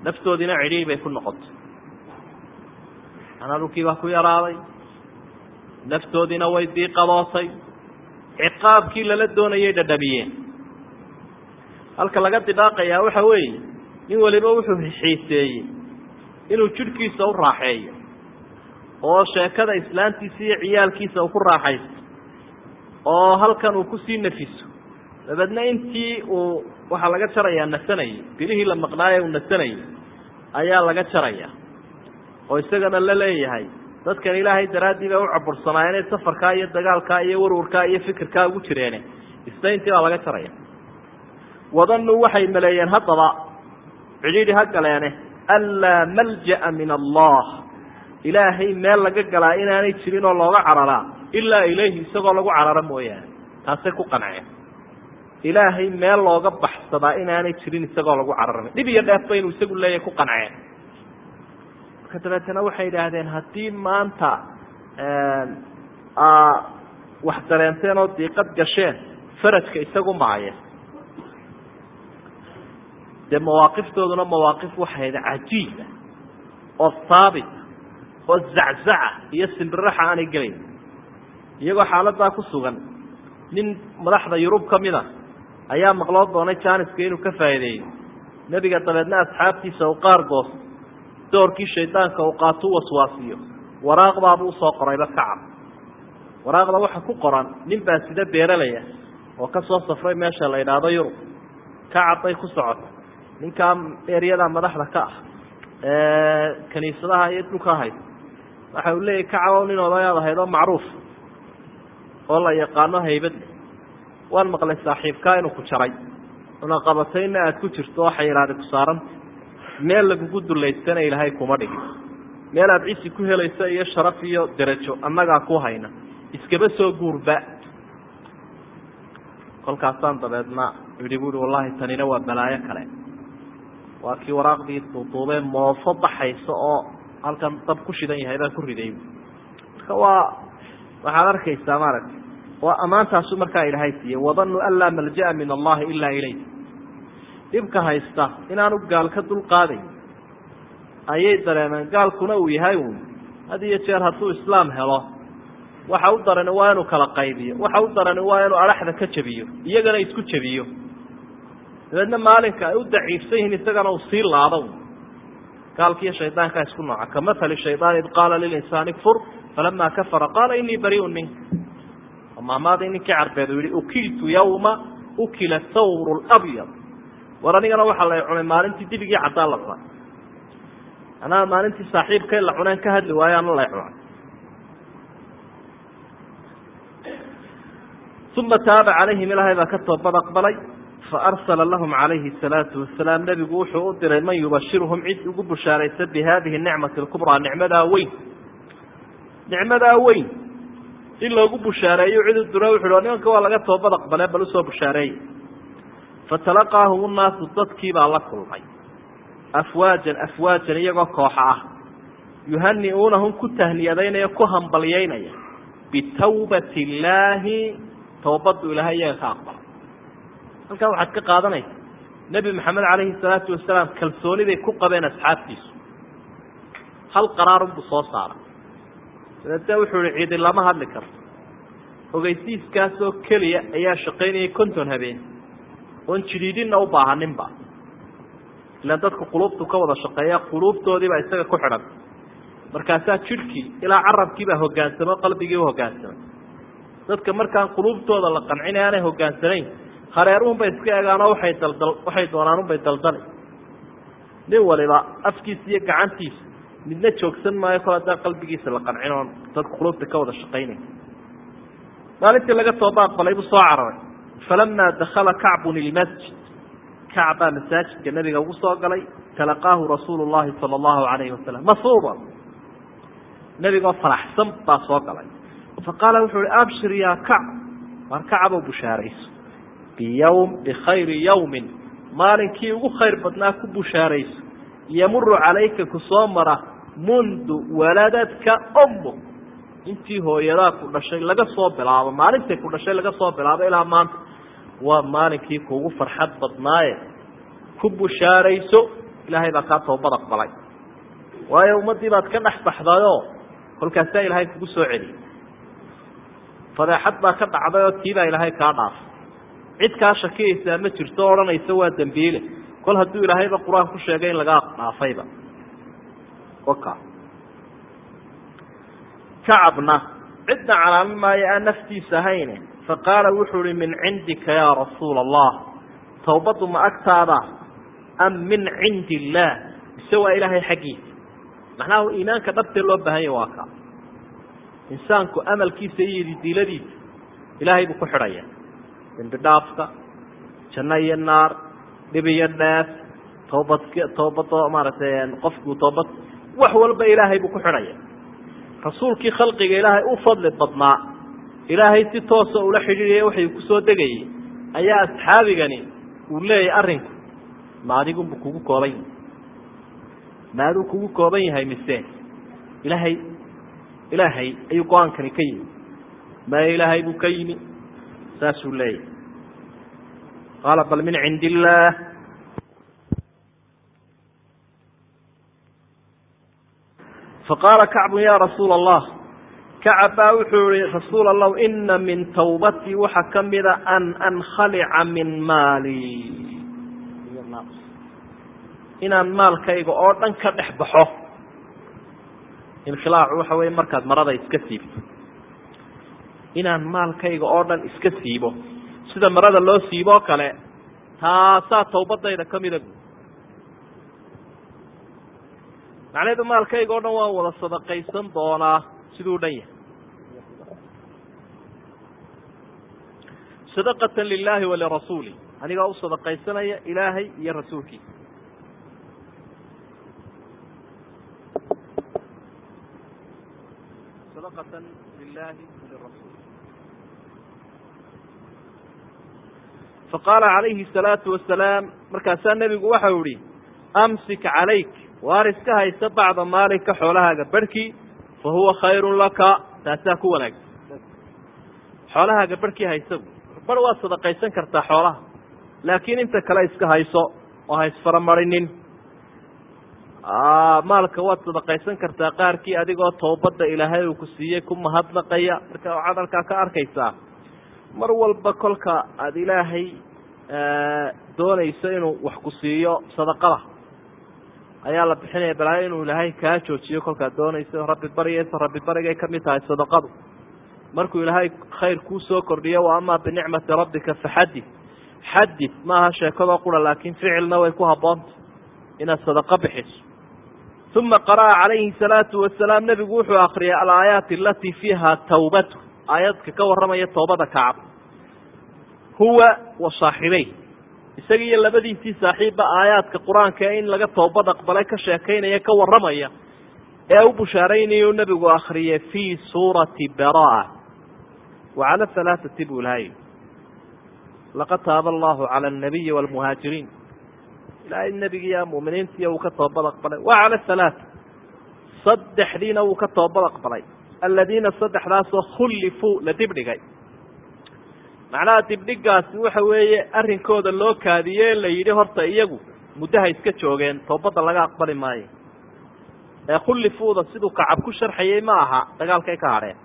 Naftoodiina cidhiidhi bay ku noqotay. Manaa dhulkii baa ku yaraaday. Naftoodiina way diiqadootay ciqaabkii lala doonayay dhadhamiyeen halka laga didaaqayaa waxa weeye nin waliba wuxuu xiiseeyey inuu jidhkiisa u raaxeeyo oo sheekada islaantiisa iyo ciyaalkiisa uu ku raaxaysto oo halkan uu ku sii nafiso dabeedna intii uu waxaa laga jarayaa nasanayay bilihii la maqnaaye uu nasanayay ayaa laga jarayaa oo isagana la leeyahay dadkan ilaahay daraaddii bay u cabursanaayeen safarkaa iyo dagaalkaa iyo warwarkaa iyo fikirkaa ugu jireene isnayntii baa laga jaraya wadanuu waxay maleeyeen haddaba cidhiidhi ha galeene anlaa malja'a min allah ilaahay meel laga galaa inaanay jirin oo looga cararaa ilaa ilayhi isagoo lagu cararo mooyaane taasay ku qanceen ilaahay meel looga baxsadaa inaanay jirin isagoo lagu cararmay dhib iyo dheef baynu isagu leeyahay ku qanceen marka dabeetana waxay idhaahdeen haddii maanta wax dareenteen oo diiqad gasheen farajka isagu maaya dee mawaaqiftooduna mawaaqif waxayd cajiiba oo haabita oo zaczaca iyo simbiraxa aanay gelayn. Iyagoo xaaladaa ku sugan nin madaxda yurub ka mid a ayaa maqloo doonay jaaniska inuu ka faa'iideeyo nebiga dabeedna asxaabtiisa u qaar goosto doorkii shaydaanka uu qaato u waswaasiyo waraaqdaabuu u soo qorayba kacab waraaqda waxa ku qoran nin baa sida beeralaya oo ka soo safray meesha la idhaahdo yurub. Kacab bay ku socota ninkaa eryada madaxda ka ah ee kaniisadaha iyo dhulka ahayd waxa uu leeyahy kacabo nin odayaad ahayd oo macruuf oo la yaqaano haybadle waan maqlay saaxiibkaa inuu ku jaray una qabatayna aada ku jirto oo xayiraadi ku saaranta meel lagugu dulaystana ilaahay kuma dhigin meel aada cisi ku helaysa iyo sharaf iyo derajo annagaa ku hayna. Iskaba soo guurba. Kolkaasaan dabeedna yidhi buui wallahi tanina waa balaayo kale waa kii waraaqdii duuduubee moofo baxaysa oo halkan dab ku shidan yahay baan ku riday. Marka waa waxaad arkaysaa maaragtay waa ammaantaasu markaa ilaahay siiyey wadanuu an laa malja'a min allahi ilaa ilayh. Dhibka haysta inaanu gaal ka dulqaadayn ayay dareemeen gaalkuna uu yahay uun. Had iyo jeer hadduu islaam helo waxa u darani waa inuu kala qaybiyo waxa u darani waa inuu adhaxda ka jebiyo iyagana isku jebiyo dabeedna maalinka ay u daciifsan yihiin isagana uu sii laado gaalkiiyo shaydaankaa isku nooca. Kamahali shaydaan id qaala lilinsaani kfur falama kafara qaala inii bariun minka maamaadii ninkii carbeed uu yihi ukiltu yawma ukila thawru labyad war anigana waxaa la cunay maalintii dibigii caddaan la cunay anaa maalintii saaxiibkay la cuneen ka hadli waayo la cunay. Uma taaba calayhim ilaahay baa ka toobad aqbalay faarsala lahum calayhi salaatu wasalaam nebigu wuxuu u diray man yubashiruhum cid ugu bushaaraysa bi hadihi nicmati lkubraa nicmadaa weyn nicmadaa weyn in loogu bushaareeyo cid u diro wuxu nimanka waa laga toobad aqbalee bal u soo bushaareeyey fatalaqaahum nnaasu dadkii baa la kulmay afwaajan afwaajan iyagoo kooxa ah yuhani'uunahum ku tahniyadaynaya ku hambalyaynaya bitawbati illaahi towbaddu ilaahay iyaga ka aqbalay halkaa waxaad ka qaadanaysa. Nebi maxamed calayhi salaatu wasalaam kalsooniday ku qabeen asxaabtiisu. Hal qaraarunbuu soo saaray dabeetee wuxuu ihi ciidi lama hadli karto ogeysiiskaasoo keliya ayaa shaqaynayay konton habeen. Oon jidhiidhinna u baahaninba ilaan dadku quluubtu ka wada shaqeeya quluubtoodiibaa isaga ku xidhan. Markaasaa jidhkii ilaa carabkiibaa hogaansamo qalbigii u hogaansamay dadka markaan quluubtooda la qancina aanay hogaansanayn hareeruhunbay iska egaanoo waay daldal waxay doonaanunbay daldali nin waliba afkiisa iyo gacantiisa midna joogsan maayo kol haddaan qalbigiisa la qancin dadku quluubta ka wada shaqaynay maalintii laga tooba aqbalay buu soo cararay. Falamaa dakala kacbun ilmasjid kacbaa masaajidka nabiga ugu soo galay talaqaahu rasuulu llahi sala allahu alayhi wasalam masuuba nebigoo faraxsan baa soo galay. Faqaala wuxuu hi abshir yaa kacb. Waar kacabow bushaarayso biyawm bikhayri yawmin. Maalinkii ugu khayr badnaa ku bushaarayso. Yamuru calayka ku soo mara mundu waladadka ummu. Intii hooyadaa ku dhashay laga soo bilaabo maalintay ku dhashay laga soo bilaabo ilaa maanta waa maalinkii kuugu farxad badnaaye. Ku bushaarayso ilaahay baa kaa toobad aqbalay waayo ummaddii baad ka dhex baxdayoo kolkaasaa ilaahay kugu soo celiyay. Fadeexad baa ka dhacday oo tiibaa ilaahay kaa dhaafay cid kaa shakiyaysaa ma jirto o odhanaysa waa dembiile kol hadduu ilaahayba qur'aan ku sheegay in laga dhaafayba. Waka. Kacabna cidna calaami maayo aan naftiisa ahayne faqaala wuxuu hi min cindika yaa rasuula allah towbaddu ma agtaada am min cindi illaah mise waa ilaahay xaggiisa. Macnaha iimaanka dhabtee loo baahan yahy waa ka. Insaanku amalkiisa iyo diiladiisa ilaahay buu ku xidhaya dembi dhaafka janno iyo naar dhib iyo dheef toobad toobado maaragtay qofku toobad wax walba ilaahay buu ku xidhaya rasuulkii khalqiga ilaahay u fadli badnaa ilaahay si toosa ula xidhiidhaya waxay ku soo degayay ayaa asxaabigani uu leeyahay arrinku ma adigunbu kugu kooban yahay ma aduu kugu kooban yahay mise ilaahay ilaahay ayuu go'aankani ka yimi ma ilaahay buu ka yimi saasuu leeyahay qaala bal min cindi illaah faqaala kacbu ya rasuula allah kacab baa wuxuu yihi rasuul allahu ina min tawbatii waxaa ka mida an ankhalica min maali. Inaan maalkayga oo dhan ka dhex baxo. Inkhilaacu waxa weeye markaad marada iska siibto inaan maalkayga oo dhan iska siibo. Sida marada loo siiboo kale taasaa tawbadayda ka mida bu macnaheedu maalkayga o dhan waan wada sadaqaysan doonaa siduu dhan yahay. Sadaqatan lilahi walirasuuli anigaa u sadaqaysanaya ilaahay iyo rasuulkiisa sadaqatan lilahi faqaala calayhi salaatu wasalaam markaasaa nebigu waxau ihi amsik calayk waar iska haysta bacda maalinka xoolahaaga barhkii fa huwa khayrun laka taasaa ku wanaagsan xoolahaaga barhkii haysagu bar waad sadaqaysan kartaa xoolaha laakiin inta kale iska hayso oo ha isfaramarinin maalka waad sadaqaysan kartaa qaarkii adigoo toobadda ilaahay uu ku siiyey ku mahadnaqaya marka waxaad halkaa ka arkaysaa mar walba kolka aada ilaahay doonayso inuu wax ku siiyo sadaqada. Ayaa la bixinaya balaayo inuu ilaahay kaa joojiyo kolkaad doonayso. Rabbi baryaysa rabbi barigay ka mid tahay sadaqadu. Markuu ilaahay khayr kuu soo kordhiyo wa amaa binicmati rabbika faxadid xadid maaha sheekadoo qura laakiin ficilna way ku habboonta inaad sadaqo bixiso. Uma qara'a calayhi salaatu wasalaam nebigu wuxuu akriyay alaayaati alatii fiiha tawbatu aayadka ka warramaya toobada kacab. Huwa wa saaxibey isaga iyo labadiisii saaxiibba aayaadka qur'aanka in laga toobad aqbalay ka sheekaynaya ka warramaya ee u bushaaraynayo nebigu akhriyay fii suurati baraa. Wa cala halaaati buu lahay laqad taaba allahu cala alnabiyi waalmuhaajiriin ilaahay nebigiiya mu'miniintiiya wuu ka toobad aqbalay. Wa cala halaaa saddexdiina wuu ka toobad aqbalay aladiina saddexdaasoo khullifuu la dibdhigay macnaha dibdhigaasi waxa weeye arrinkooda loo kaadiye la yidhi horta iyagu muddaha iska joogeen toobadda laga aqbali maayo ee khullifuuda siduu kacab ku sharxayey ma aha dagaalkay ka hadheen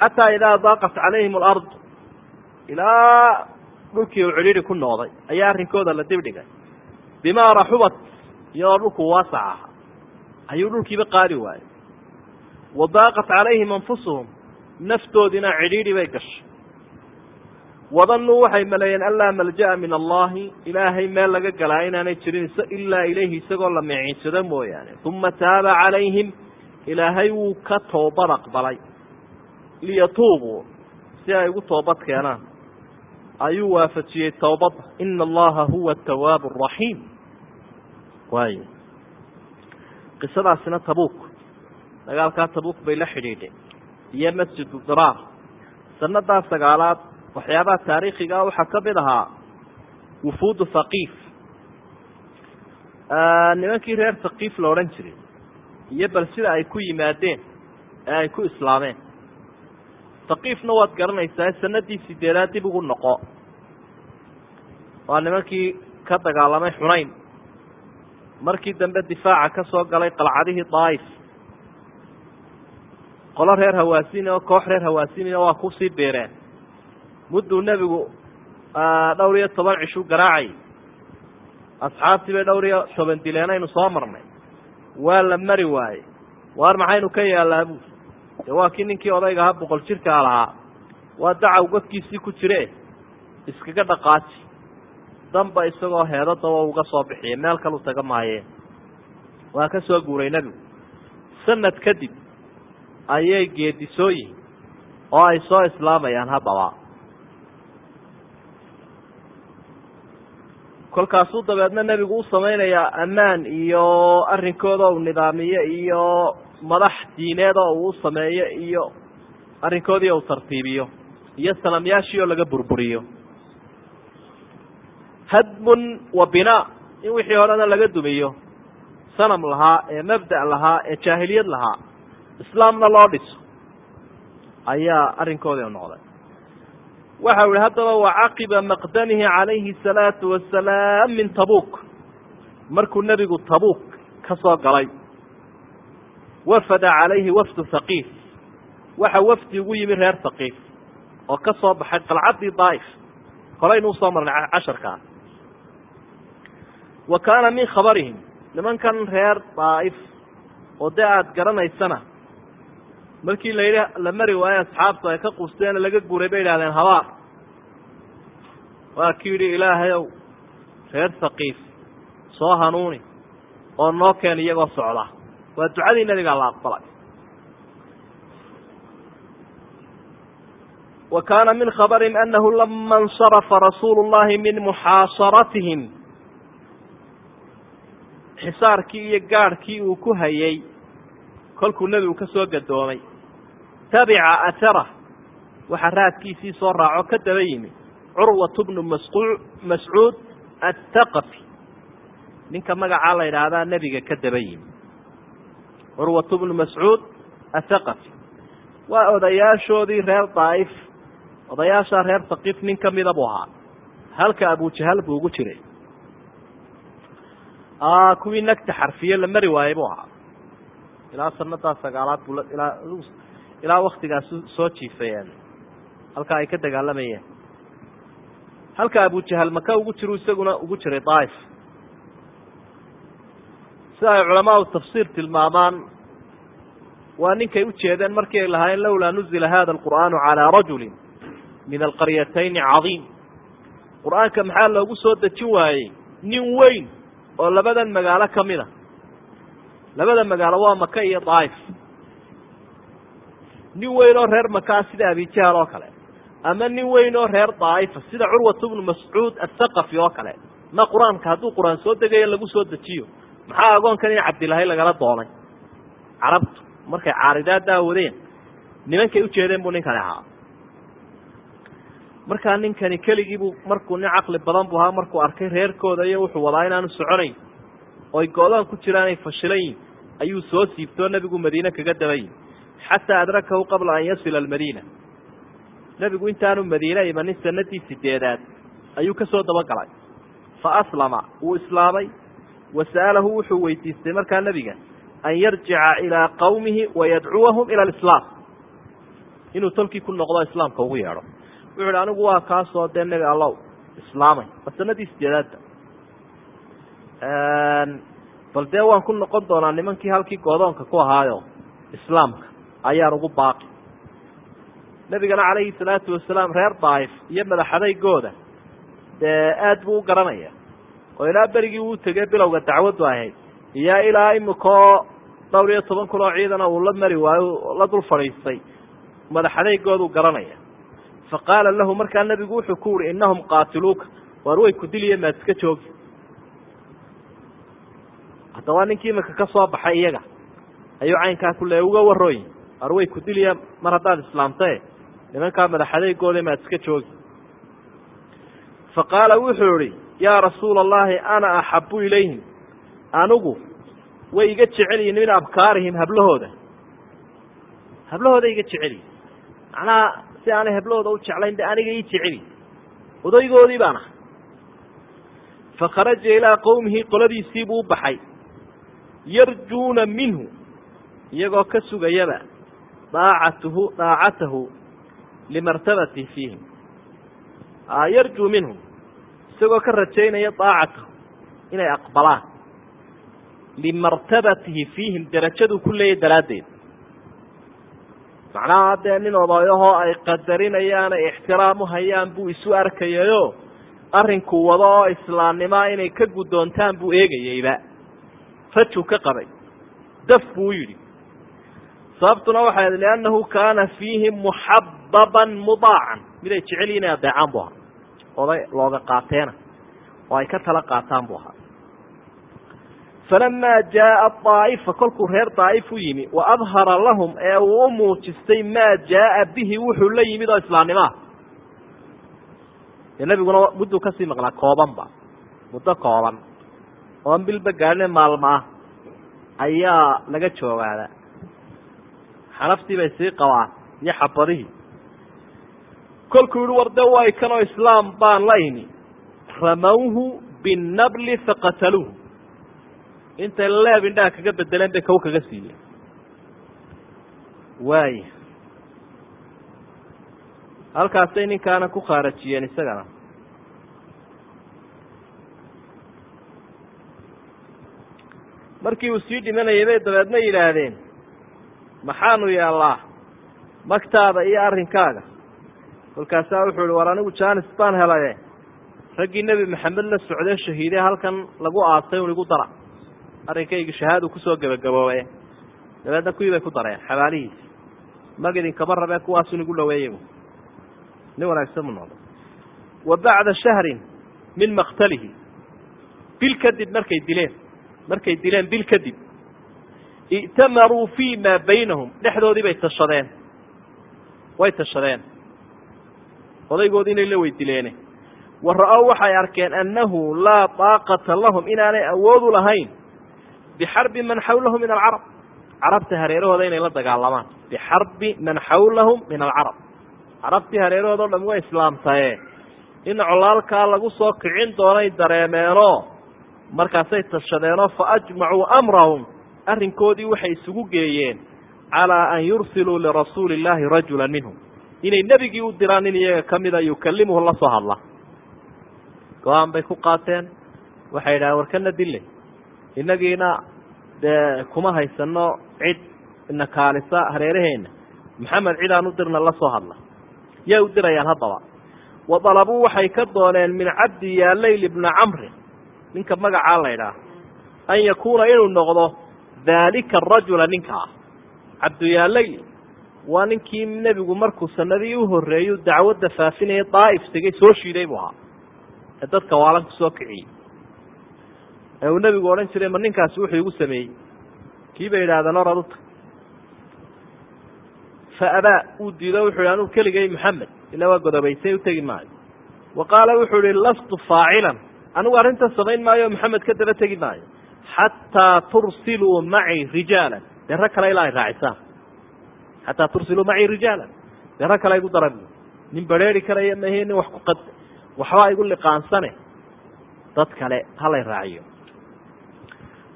xataa idaa daaqat calayhim alard ilaa dhulkii uu cidhiidhi ku noqday ayaa arrinkooda la dibdhigay bimaa raxubat iyadoo dhulku waasac aha ayuu dhulkiiba qaadi waayey wa daaqat calayhim anfusuhum naftoodiina cidhiidhi bay gashay wadannuu waxay maleeyeen an laa malja'a min allahi ilaahay meel laga galaa inaanay jirin ilaa ilayhi isagoo la miciinsado mooyaane uma taaba calayhim ilaahay wuu ka toobad aqbalay liyatuubuu si ay ugu toobad keenaan ayuu waafajiyey towbadda ina allaha huwa atawaabu araxiim waay qisadaasina tabuuk dagaalkaa tabuuk bay la xidhiidheen iyo masjidu diraar sanadaa sagaalaad waxyaabaha taariikhigaa waxaa ka mid ahaa wufuudu thaqiif nimankii reer thaqiif la odhan jiray iyo bal sida ay ku yimaadeen ee ay ku islaameen. Thaqiifna waad garanaysaa sanadii sideedaad dib ugu noqo. Waa nimankii ka dagaalamay xunayn. Markii dambe difaaca ka soo galay qalcadihii daa'if qolo reer hawaasini oo koox reer hawaasinina waa ku sii beereen mudduu nebigu dhowr iyo toban cishuu garaacay. Asxaabtii bay dhowr iyo toban dileenaynu soo marnay. Waa la mari waayey. Waar maxaynu ka yaallaa buuri dee waa kii ninkii odayga ahaa boqol jirkaa lahaa. Waa dacaw godkiisii ku jire iskaga dhaqaaji. Damba isagoo heedadaba uga soo bixiyay meel kalu taga maayeen. Waa ka soo guuray nebigu. Sanad kadib ayay geedisooyihin oo ay soo islaamayaan haddaba kolkaasuu dabeedna nebigu u samaynayaa ammaan iyo arrinkooda uu nidaamiyo iyo madax diineed oo uu u sameeyo iyo arrinkoodii uu tartiibiyo iyo sanamyaashii oo laga burburiyo. Hadmun wa binaa in wixii horena laga dumiyo. Sanam lahaa ee mabda' lahaa ee jaahiliyad lahaa islaamna loo dhiso ayaa arrinkoodii noqday. Waxa u ihi haddaba wacaqiba maqdamihi calayhi salaatu wasalaam min tabuuk. Markuu nebigu tabuuk ka soo galay wafada calayhi wafdu haqiif waxa wafdi ugu yimi reer haqiif oo ka soo baxay qalcaddii daa'if. Horeynuu soo marnay casharkaa wa kaana min khabarihim nimankan reer daa'if oo dee aada garanaysana markii la yidhi la mari waayo asxaabtu ay ka quusteena laga guuray bay idhahdeen habaar waa ki yidhi ilaahayow reer haqiif soo hanuuni oo noo keen iyagoo socda. Waa ducadii nebigaa la aqbalay. Wa kaana min khabarihim anahu lama insarafa rasuulu llahi min muxaasaratihim xisaarkii iyo gaadhkii uu ku hayay kolkuu nebigu ka soo gadoomay. Tabica atarah waxaa raadkiisii soo raaco ka daba yimi curwatu bnu mascuud athaqafi ninka magacaa la yidhaahdaa nebiga ka daba yimi curwatu bnu mascuud athaqafi waa odayaashoodii reer daa'if. Odayaashaa reer haqiif nin ka mida buu ahaa. Halka abujahal buu ugu jiray. Kuwii nagta xarfiye la mari waayey buu ahaa ilaa sanadaa sagaalaad buu ilaa ilaa waktigaas soo jiifayeen halka ay ka dagaalamayeen halka abujahal maka ugu jiru isaguna ugu jiray daa'if. Sida ay culamaau tafsiir tilmaamaan waa ninkay ujeedeen markii ay lahaayeen lawlaa nuzila hada alqur'aanu calaa rajulin min alqaryatayni cadiim. Qur'aanka maxaa loogu soo dejin waayey? Nin weyn oo labadan magaalo ka mid a labada magaalo waa maka iyo daa'if nin weyn oo reer makaa sida abijahal oo kale ama nin weyn oo reer daa'ifa sida curwat bnu mascuud athaqafi oo kale. Ma qur'aanka hadduu qur'aan soo degayo lagu soo dejiyo? Maxaa agoonkan in cabdilahay lagala doonay? Carabtu markay caaridaaddaa wadeen nimankay ujeedeen buu ninkani ahaa. Markaa ninkani keligiibuu markuu nin caqli badan buu ahaa markuu arkay reerkooda iyo wuxuu wadaa inaanu soconayn. Oy go-daan ku jiraan ay fashilan yihiin ayuu soo siibtoo nebigu madiine kaga dabayi xataa adrakahu qabla an yasila almadiina. Nebigu intaanu madiine imanin sanadii sideedaad ayuu ka soo dabagalay. Fa aslama wuu islaamay. Wa sa'alahu wuxuu weydiistay markaa nebiga an yarjica ilaa qawmihi wayadcuwahum ila alislaam. Inuu tolkii ku noqdo islaamka ugu yeedho. Wuxu uhi anigu waa kaasoo dee nebi allow islaamay. Waa sanadii sideedaadda bal dee waan ku noqon doonaa nimankii halkii goodoonka ku ahaayo islaamka ayaan ugu baaqi. Nebigana calayhi salaatu wasalaam reer daa'if iyo madaxadaygooda dee aad buu u garanaya oo ilaa berigii uu tegey bilowga dacwaddu ahayd. Iyo ilaa imikaoo dhowr iyo toban kun oo ciidana uu la mari waayo la dul fadhiistay madaxadaygoodu garanaya. Fa qaala lahu markaa nebigu wuxuu ku uhi innahum qaatiluuka. Waar way ku diliye maad iska joogi haddaba ninkii imika ka soo baxay iyaga. Ayuu caynkaa kule uga warooyi waar way ku diliye mar haddaad islaamtae nimankaa madaxadaygooda maad iska joogi. Fa qaala wuxuu ihi yaa rasuula allahi ana axabu ilayhim. Anigu way iga jecelyihin min abkaarihim hablahooda. Hablahooda iga jecelyihin macnaha si aanay hablahooda u jeclayn de aniga ii jeceli odaygoodii baan ahay fa kharaja ilaa qowmihi qoladiisiibuu u baxay yarjuuna minhu iyagoo ka sugayaba daacatuhu daacatahu limartabati fiihim. Yarjuu minhum isagoo ka rajaynaya daacatahu inay aqbalaan. Limartabatihi fiihim darajaduu ku leeyahy daraaddeed. Macnaha dee nin odayahoo ay qadarinayaan ay ixtiraam u hayaan buu isu arkayayo arrinku wado oo islaamnimaa inay ka guddoontaan buu eegayeyba rajuu ka qabay. Daf buu yidhi. Sababtuna waxay ahayd liannahu kaana fiihim muxababan mudaacan. Miday jecel yihiin inay adeecaan bu ahaa. Oday looga qaateena. Oo ay ka tala qaataan bu ahaa. Falamaa jaaa daa'ifa kolkuu reer daa'if u yimi wa adhara lahum ee uu u muujistay maa jaaa bihi wuxuu la yimid oo islaamnimaa dee nebiguna mudduu ka sii maqnaa koobanba. Muddo kooban oon bilba gaadhine maalmo ah ayaa laga joogaada. Xanaftii bay sii qabaan iyo xabadihii kolkuu yihi war de way kanoo islaam baan la imi ramawhu binnabli faqataluuhu. Intay leeb indhaha kaga bedeleen bay kaw kaga siiyeen. Waaya halkaasay ninkaana ku khaarajiyeen isagana markii uu sii dhimanayay bay dabeedna yidhaahdeen maxaanu yeellaa magtaada iyo arrinkaaga. Kolkaasaa wuxuu ihi war anigu jaanis baan helaye. Raggii nebi maxamed la socdee shahiidee halkan lagu aasay un igu dara. Arrinkaygi shahaadu ku soo gebagaboobe. Dabeedna kuwii bay ku dareen xabaalihiisi mag idinkama rabee kuwaasun igu dhaweeyey nin wanaagsan mu noqda wa bacda shahrin min maktalihi bil kadib markay dileen markay dileen bil kadib i'tamaruu fii maa baynahum dhexdoodii bay tashadeen. Way tashadeen. Odaygoodi inay la weydileene wa ra'ow waxay arkeen annahu laa daaqata lahum inaanay awoodu lahayn bixarbi man xawlahu min alcarab. Carabta hareerahooda inay la dagaalamaan. Bixarbi man xawlahum min alcarab. Carabtii hareerahooda o dham way islaamtaye in colaalkaa lagu soo kicin doonay dareemeenoo markaasay tashadeenoo fa ajmacuu amrahum. Arrinkoodii waxay isugu geeyeen calaa an yursiluu lirasuuli illaahi rajulan minhum. Inay nebigii u diraan nin iyaga ka mida yukalimuhu la soo hadla. Go'aan bay ku qaateen. Waxay yidhahdeen warkana dille. Innagiina dee kuma haysano cid ina kaalisa hareeraheenna. Maxamed cid aan u dirna la soo hadla. Yaa u dirayaan haddaba. Wa dalabuu waxay ka dooneen min cabdi yaalayl ibna camrin ninka magacaa la ydhaah an yakuuna inuu noqdo daalika arajula ninkaa cabduyaalayl waa ninkii nebigu markuu sanadii u horreeyu dacwadda faafinaya daa'if tegey soo shiiday buu ahaa. Ee dadka waalan ku soo kiciyey. Ee uu nebigu odhan jiray ma ninkaasi wuxuu igu sameeyey. Kii bay yidhahdeen or aduta fa abaa uu diido wuxu yhi anuu keligay maxamed ilaa waa godobaysay u tegi maayo. Wa qaala wuxuu ihi lastu faacilan anigu arrintan samayn maayo maxamed ka daba tegi maayo. Xataa tursiluu macii rijaalan dee rag kale ilaa ay raacisaan xataa tursiluu macii rijaalan dee rag kale igu daran. Nin bareeri karaya mahe nin wax ku qad waxbaa igu liqaansane. Dad kale halay raaciyo.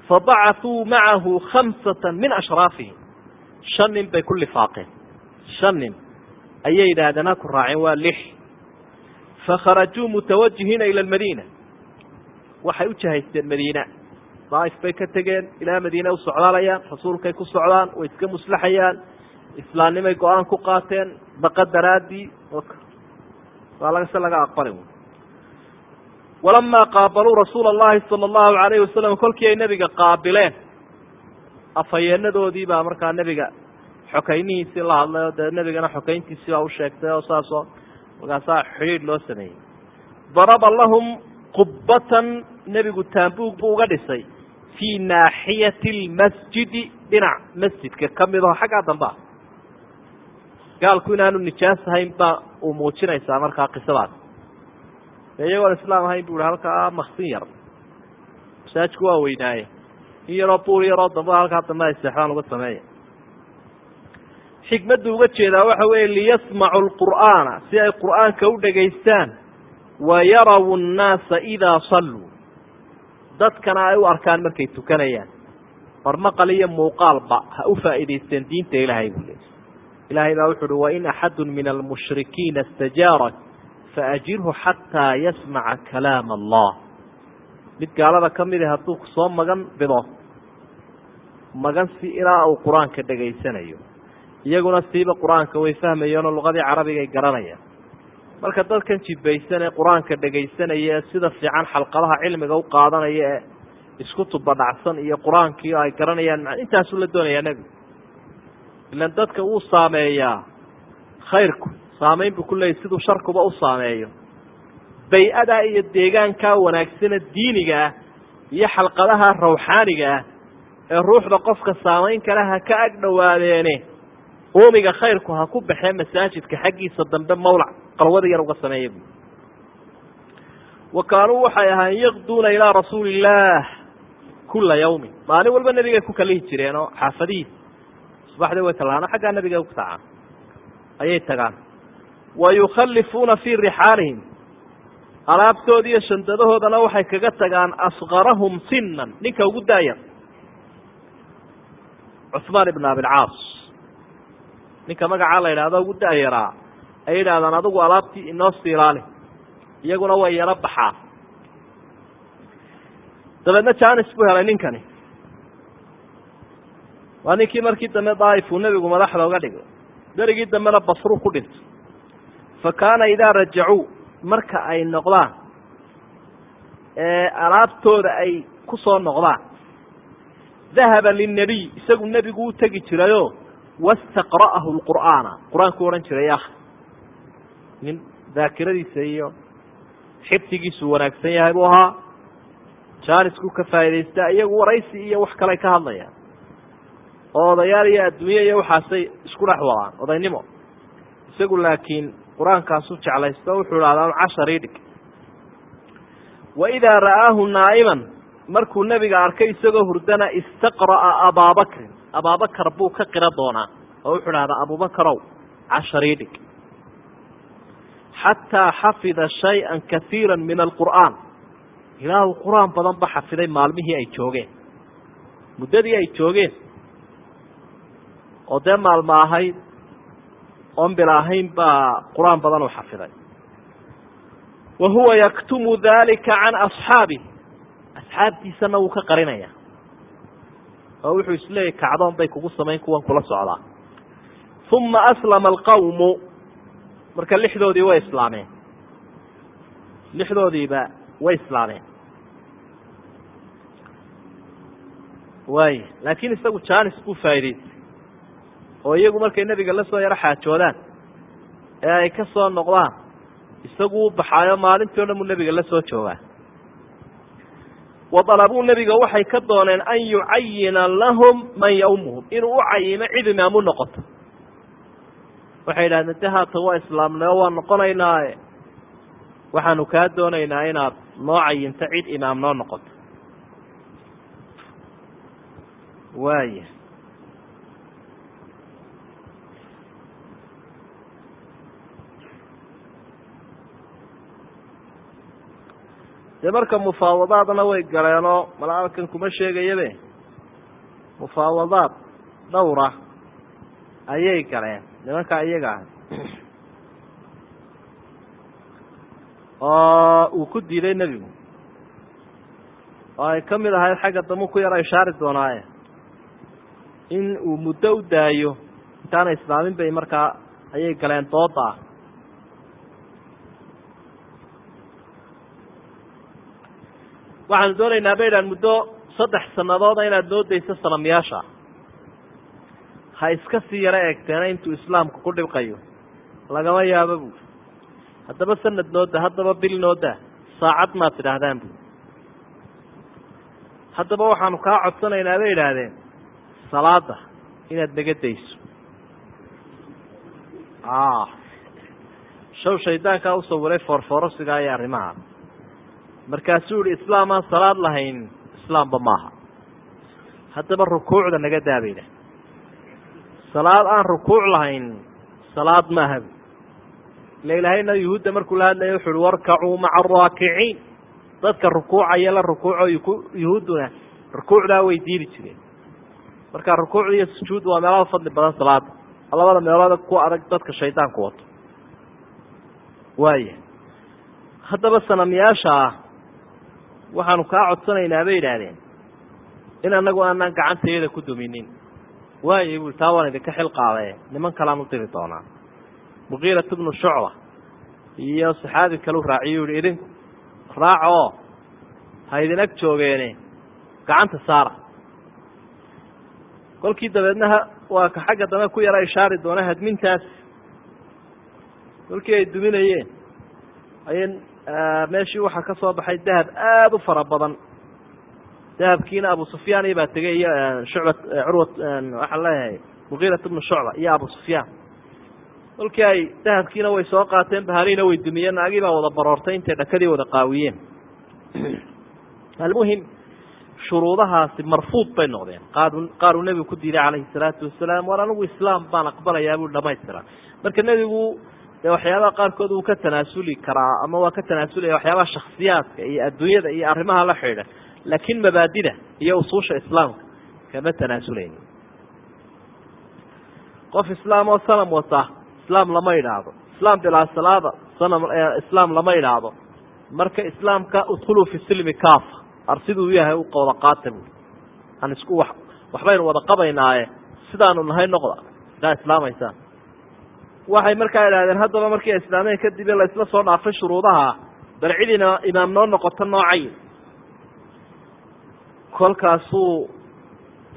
Fabacasuu macahu khamsata min ashraafihim shan nin bay ku lifaaqeen. Shan nin ayay yidhaahdeen ha ku raaceen waa lix. Fakharajuu mutawajihiina ila almadiina waxay u jahaysteen madiina. Daaif bay ka tegeen ilaa madiina u socdaalayaan rasuulkay ku socdaan way iska muslaxayaan islaamnimay go'aan ku qaateen baqa daraaddii waa laga se laga aqbali walamaa qaabaluu rasuula allahi sala allahu alayhi wasalam kolkii ay nebiga qaabileen. Afhayeenadoodii baa markaa nebiga xokaynihiisii la hadlay oo dee nebigana xokayntiisii baa u sheegtay oo saasoo markaasaa xidhiidh loo sameeyey. Daraba lahum qubbatan nebigu taambuug buu uga dhisay fii naaxiyati lmasjidi dhinac masjidka ka mid aho xaggaa dambe gaalku inaanu nijaas ahayn baa uu muujinaysaa markaa qisadaas. Dee iyagoon islaam ahayn bu ihi halkaa maksin yar masaajku waa weynaaye. In yaroo buur yaroo damba halkaa dambe ay seexdaan uga sameeya xikmaddu uga jeedaa waxa weeye liyasmacu lqur'aana si ay qur'aanka u dhegaystaan wa yaraw nnaasa idaa salluu dadkana ay u arkaan markay tukanayaan. War maqal iyo muuqaalba ha u faa'iidaysteen diinta ilaahay buu leey ilaahay baa wuxu uhi wain axadu min almushrikiina istajaarak faajirhu xataa yasmaca kalaama allah. Mid gaalada ka midi hadduu soo magan bido magan si ilaa uu qur'aanka dhegaysanayo iyaguna siiba qur'aanka way fahmayeenoo luqadii carabigay garanayaan marka dadkan jidbaysan ee qur'aanka dhegaysanaya ee sida fiican xalqadaha cilmiga u qaadanaya ee isku tubadhacsan iyo qur'aankii ay garanayaan intaasuu la doonayaa nebigu ilan dadka wuu saameeyaa khayrku saameyn buu ku leeyay siduu sharkuba u saameeyo. Bay-ada iyo deegaankaa wanaagsana diiniga ah iyo xalqadaha rawxaaniga ah ee ruuxda qofka saamayn kale ha ka ag dhowaadeene uumiga khayrku ha ku baxee masaajidka xaggiisa dambe mawlac qalwada yar uga sameeya bu wa kaanuu waxay ahaan yaqduuna ilaa rasuuli illaah kula yawmin. Maalin walba nebigay ku kalihi jireen oo xaafadihiisa subaxdii way tallaano xaggaa nebiga ku tacaan ayay tagaan. Wa yukhallifuuna fii rixaalihim. Alaabtoodi iyo shandadahoodana waxay kaga tagaan askarahum sinan ninka ugu daayar. Cuhmaan ibn abilcaas ninka magacaa la yidhahdo ugu daayaraa ay yidhahdaan adigu alaabtii inoo siilaali iyaguna way yaro baxaa. Dabeedna janis buu helay ninkani. Waa ninkii markii dambe daaif uu nebigu madaxda uga dhigay. Berigii dambena basru ku dhintay fa kaana idaa rajacuu marka ay noqdaan ee alaabtooda ay ku soo noqdaan dahaba linnebiy isagu nebigu u tegi jirayo wastaqra'ahu lqur'aana qur'aanku odhan jiray akh nin daakiradiisa iyo xifdigiisu wanaagsan yahay buu ahaa. Jaanisku ka faa'idaystaa iyagu waraysi iyo wax kaley ka hadlayaan. Oo odayaal iyo adduunye iyo waxaasay isku dhex wadaan odaynimo. Isagu laakiin qur'aankaasu jeclaysto wuxuu idhahdaa casharii dhig. Wa idaa ra'aahu naa'iman markuu nebiga arkay isagoo hurdana istaqra'a abaabakrin abaabakar buu ka qiro doonaa oo wuxuu idhahdaa abubakarow casharii dhig xataa xafida shay-an kaiira min alqur'aan ilaahu qur'aan badan ba xafiday maalmihii ay joogeen muddadii ay joogeen oo dee maalmo ahayd oon bila ahayn baa qur'aan badan uu xafiday wa huwa yaktumu dalika can asxaabih asxaabtiisana wuu ka qarinaya oo wuxuu isleeyahy kacdoon bay kugu samayn kuwan kula socdaa uma aslama alqawmu marka lixdoodii way islaameen. Lixdoodiiba way islaameen. Waay laakiin isagu janis buu faa'idaystay oo iyagu markay nebiga la soo yaro xaajoodaan ee ay ka soo noqdaan isagu u baxaayo maalintii o dhan buu nebiga la soo joogaa wa dalabuu nebiga waxay ka dooneen an yucayina lahum man yawmuhum. Inuu u cayimo cid imaamu noqoto waxay yidhahdeen de haata waa islaamnimo waa noqonaynaaye. Waxaanu kaa doonaynaa inaad noo cayinto cid imaam noo noqoto. Waaya dee marka mufaawadaadna way galeenoo malaalkan kuma sheegayabe mufaawadaad dhowra ayay galeen nimankaa iyaga ah. Oo uu ku diiday nebigu. Oo ay ka mid ahayd xagga damu ku yara ishaari doonaaye. In uu muddo u daayo intaana islaamin bay markaa ayay galeen dooda. Ah waxaanu doonaynaa bay idhahan muddo saddex sanadooda inaad noo dayso sanamyaasha ha iska sii yaro eegteena intuu islaamku ku dhibqayo. Lagama yaabo bu haddaba sanad nooda haddaba bil nooda saacad maad tidhaahdaan bu haddaba waxaanu kaa codsanaynaa bay idhaahdeen salaada inaad naga dayso. Shaw shaydaankaa usawiray foorfoorosiga iyo arrimaha. Markaasuu yihi islaam aan salaad lahayn islaamba maaha. Haddaba rukuucda naga daabayna salaad aan rukuuc lahayn salaad maaha ila ilaahayna yuhuudda markuu la hadlaya wuxu uhi warkacuu maca araakiciin dadka rukuucaya la rukuuco yuhuudduna rukuucdaa way diidi jireen. Marka rukuucda iyo sujuud waa meelaha fadli badan salaada labada meelood ku adag dadka shaydaanku wato. Waaya haddaba sanamyaasha ah waxaanu kaa codsanaynaa bay yidhaahdeen in anagu aanaan gacantayada ku duminin waayo bui taa waan idinka xil qaadae niman kalean u diri doonaa. Mugiirat bnu shucba iyo saxaabi kalu raaciyu yihi idinku raac oo ha idin ag joogeene. Gacanta saara. Kolkii dabeedna waa ka xagga dambe ku yara ishaari doona hadmintaas kolkii ay duminayeen ayay meeshii waxaa ka soo baxay dahab aada u fara badan dahabkiina abu sufyaan baa tegey iyo shucba curwa waxaan leeyahay mugiirat bnu shucba iyo abu sufyaan. Kolkii ay dahabkiina way soo qaateen bahaliina way dumiyeen naagii baa wada baroortay intay dhakadii wada qaawiyeen. Almuhim shuruudahaasi marfuud bay noqdeen. Qaar qaar uu nebigu ku diiday calayhi salaatu wasalaam war anigu islaam baan aqbalayaa buu dhamaystira marka nebigu dee waxyaabaha qaarkood wuu ka tanaasuli karaa ama waa ka tanaasulaya waxyaabaha shaksiyaadka iyo adduunyada iyo arrimaha la xidhiidha laakiin mabaadida iyo usuusha islaamka kama tanaasuleyni qof islaam oo sanam wata islaam lama idhaahdo islaam bilaa salaada sanam islaam lama idhaahdo marka islaamka udkhuluu fi silmi kaafa ar siduu yahay u wada qaata buui aan isku wa waxbaynu wada qabaynaaye sidaanu nahay noqda sidaa islaamaysaan waxay markaa idhahdeen haddaba markii islaameen kadib la isla soo dhaafay shuruudaha bal cidina imaam noo noqoto noocayn kolkaasuu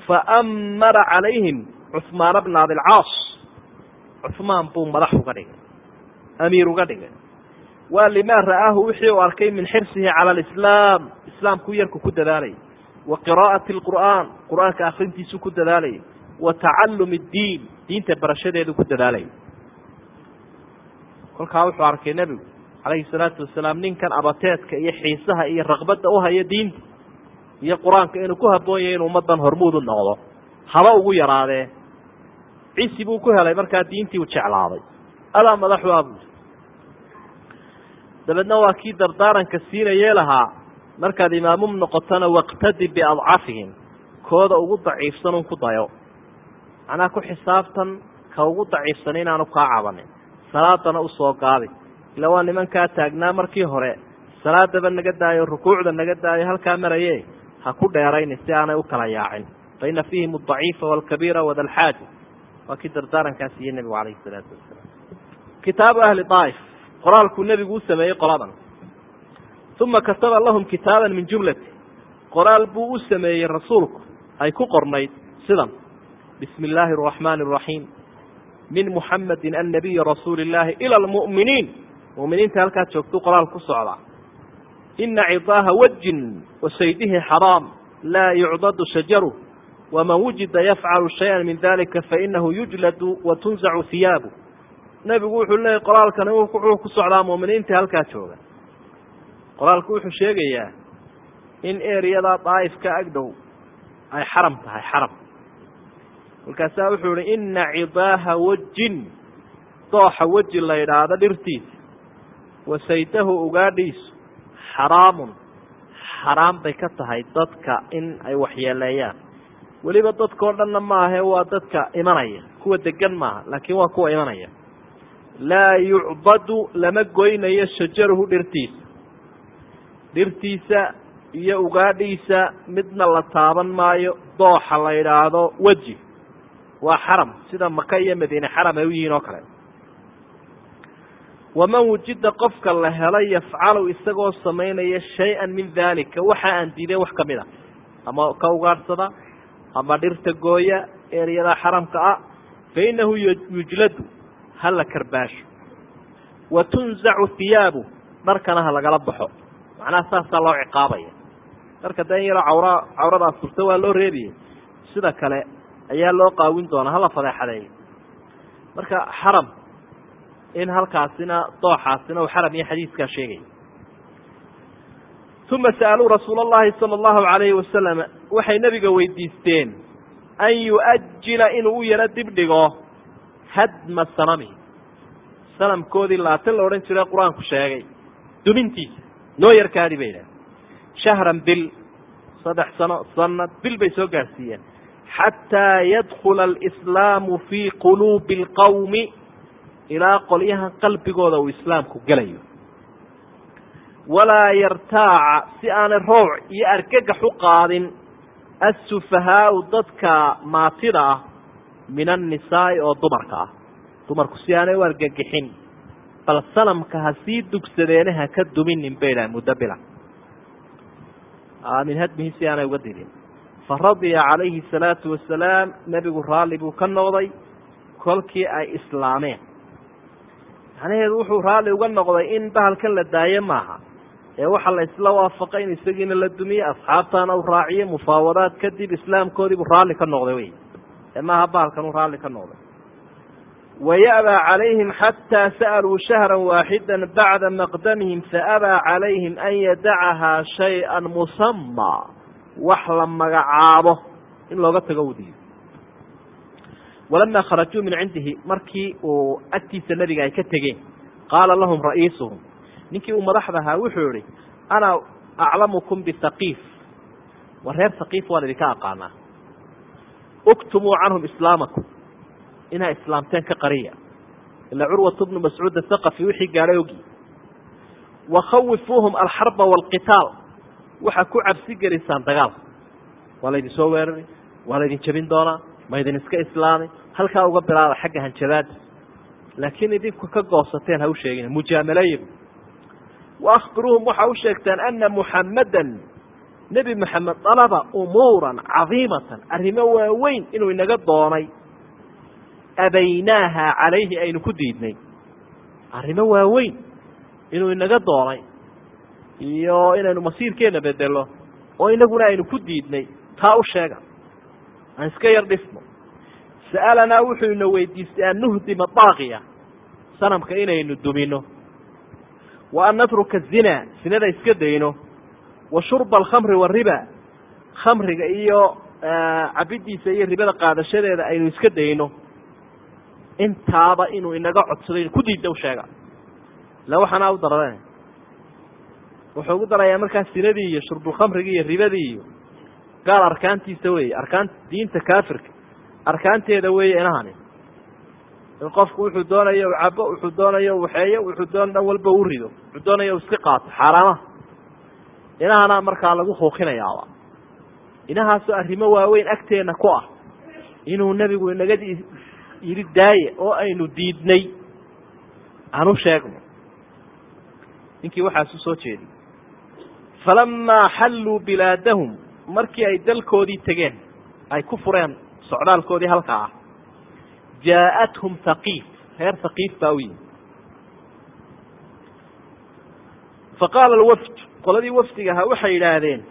faamara calayhim cuhmaana bna abilcaas cuhmaan buu madax uga dhigay amiir uga dhigay. Waa limaa ra'aahu wixii uu arkay min xirsihi cala alislaam. Islaamku yarku ku dadaalayay wa qiraa'ati alqur'aan qur'aanka akrintiisu ku dadaalayay wa tacallumi addiin diinta barashadeedu ku dadaalayay kolkaa wuxuu arkay nebigu calayhi salaatu wasalaam ninkan abateedka iyo xiisaha iyo raqbadda u haya diinta iyo qur'aanka inuu ku habboon yahay inuu ummaddan hormuud u noqdo. Haba ugu yaraadee. Cisi buu ku helay markaa diintii uu jeclaaday. Adaa madaxu abuur dabeedna waa kii dardaaranka siinayee lahaa markaad imaamum noqotona waqtadi biadcafihim kooda ugu daciifsan un ku dayo. Macnaha ku xisaabtan ka ugu daciifsan inaanu kaa cabanin. Salaadana u soo gaabi ila waa nimankaa taagnaa markii hore salaadaba naga daayo rukuucda naga daayo halkaa maraye ha ku dheerayni si aanay u kala yaacin. Fa ina fiihim adaciifa walkabiira wadalxaaja waa kii dardaarankaa siiyey nebigu calayhi salaatu wasalaam kitaabu ahli daaif qoraalkuu nebigu u sameeyey qoladan. Uma kataba lahum kitaaban min jumlati. Qoraal buu u sameeyey rasuulku. Ay ku qornayd sidan. Bismi illaahi araxmaani araxiim min muxamedin annabiyi rasuuli illaahi ila almu'miniin. Mu'miniinta halkaad joogtuu qoraal ku socdaa ina cidaaha wajin wasaydihi xaraam laa yucdadu shajaru waman wujida yafcalu shaya min dalika fainahu yujladu watunzacu hiyaabu nebigu wuxuu leeyay qoraalkani wuxuu ku socdaa mu'miniinta halkaa jooga qoraalku wuxuu sheegayaa in ereyada daa'if agdhow ay xaram tahay xaram kolkaasaa wuxuu ihi ina cidaaha wajin dooxa weji la yidhaahdo dhirtiisa wasaydahu ugaadhiisu xaraamun. Xaraam bay ka tahay dadka in ay waxyeeleeyaan. Weliba dadkao dhanna maahe waa dadka imanaya. Kuwa degan maaha laakiin waa kuwa imanaya. Laa yucbadu lama goynayo shajaruhu dhirtiisa. Dhirtiisa iyo ugaadhiisa midna la taaban maayo dooxa la yidhaahdo weji. Waa xaram sida maka iyo madiine xaram ay u yihiin oo kale waman wujida qofka la helay yafcalu isagoo samaynaya shay-an min dalika waxa aan diideen wax ka mid a ama ka ugaadhsada ama dhirta gooya ereyada xaramka ah fa inahu yujladu ha la karbaasho wa tunzacu hiyaabu dharkana ha lagala baxo macnaha saasaa loo ciqaabaya dharka da in yaroo cawra cawrada asturta waa loo reebiyey sida kale ayaa loo qaawin doonaa hala fadeexadeeyo marka xaram in halkaasina dooxaasina uu xaram iyo xadiiskaa sheegaya uma sa'aluu rasuula allahi sala allahu alayhi wasalam waxay nebiga weydiisteen an yu'ajila inuu u yaro dibdhigo hadma sanamihi sanamkoodii laatan la odhan jira qur'aanku sheegay dumintiisa noo yarkaadi bay idhaha shahran bil saddex sano sanad bil bay soo gaadhsiiyeen xataa yadkula alislaamu fii quluubi alqawmi ilaa qolyahan qalbigooda uu islaamku gelayo. Walaa yartaaca si aanay rooc iyo argagax u qaadin assufahaau dadka maatida ah min annisaa'i oo dumarka ah. Dumarku si aanay u argagixin bal sanamka ha sii dugsadeene ha ka duminin bay idhaha muddo bila min hadmihi si aanay uga didin faradiya calayhi salaatu wasalaam nebigu raalli buu ka noqday kolkii ay islaameen macnaheedu wuxuu raalli uga noqday in bahalkan la daaye maaha. Ee waxaa la isla waafaqay in isagiina la dumiye asxaabtaana u raaciye mufaawadaad kadib islaamkoodiibuu raalli ka noqday wey. Ee maaha bahalkan uu raalli ka noqday. Waya'baa calayhim xataa sa'aluu shahra waaxida bacda maqdamihim faabaa calayhim an yadacahaa shay-an musamaa wax la magacaabo in looga tago u diido walamaa kharajuu min cindihi markii uu agtiisa nebiga ay ka tegeen qaala lahum ra'iisuhum. Ninkii uu madaxda ahaa wuxuu yihi ana aclamukum bihaqiif wa reer haqiif waan idinka aqaanaa. Uktumuu canhum islaamakum. Inaa islaamteen ka qariya. Ila curwat bnu mascuud athaqafi wixii gaadhay ogi wakhawifuuhum alxarba waalqitaal waxaa ku cabsi gelisaan dagaal. Waa laydin soo weerari waa laydin jebin doonaa ma idin iska islaamay halkaa uga bilaaba xagga hanjabaada laakiin idinku ka goosateen ha u sheegina mujaamalaye wa akhbiruuhum waxaa u sheegtaan ana muxammadan nebi moxamed dalaba umuuran cadiimatan arrimo waaweyn inuu inaga doonay. Abaynaaha calayhi aynu ku diidnay. Arrimo waaweyn inuu inaga doonay. Iyo inaynu masiirkeena bedelo oo inaguna aynu ku diidnay. Taa u sheega aan iska yar dhisno. Sa'alanaa wuxuu ina weydiistay an nuhdima daaqiya sanamka inaynu dumino. Wa an natruka zina sinada iska dayno. Wa shurba alkhamri wariba khamriga iyo cabidiisa iyo ribada qaadashadeeda aynu iska dayno. Intaaba inuu inaga codsado ku diidda u sheega. Ila waxaana u darade wuxuu ugu darayaa markaa sinadii iyo shurbulkhamrigii iyo ribadii iyo gaal arkaantiisa weeye arkaan diinta kaafirka arkaanteeda weeye inahani in qofku wuxuu doonayo u cabo wuxuu doonayo u waxeeyo wuxuu doon dhan walba u rido wuxuu doonayo u iska qaato xaaraamaha inahana markaa lagu huuqinayaaba inahaasoo arrimo waaweyn agteena ku ah. Inuu nebigu inaga yidhi daaye oo aynu diidnay. Aan u sheegno. Ninkii waxaasu soo jeediy falamaa xalluu bilaadahum markii ay dalkoodii tegeen ay ku fureen socdaalkoodii halkaa ah jaa'athum haqiif reer haqiif baa u yimi fa qaala alwafd qoladii wafdiga ahaa waxay yidhaahdeen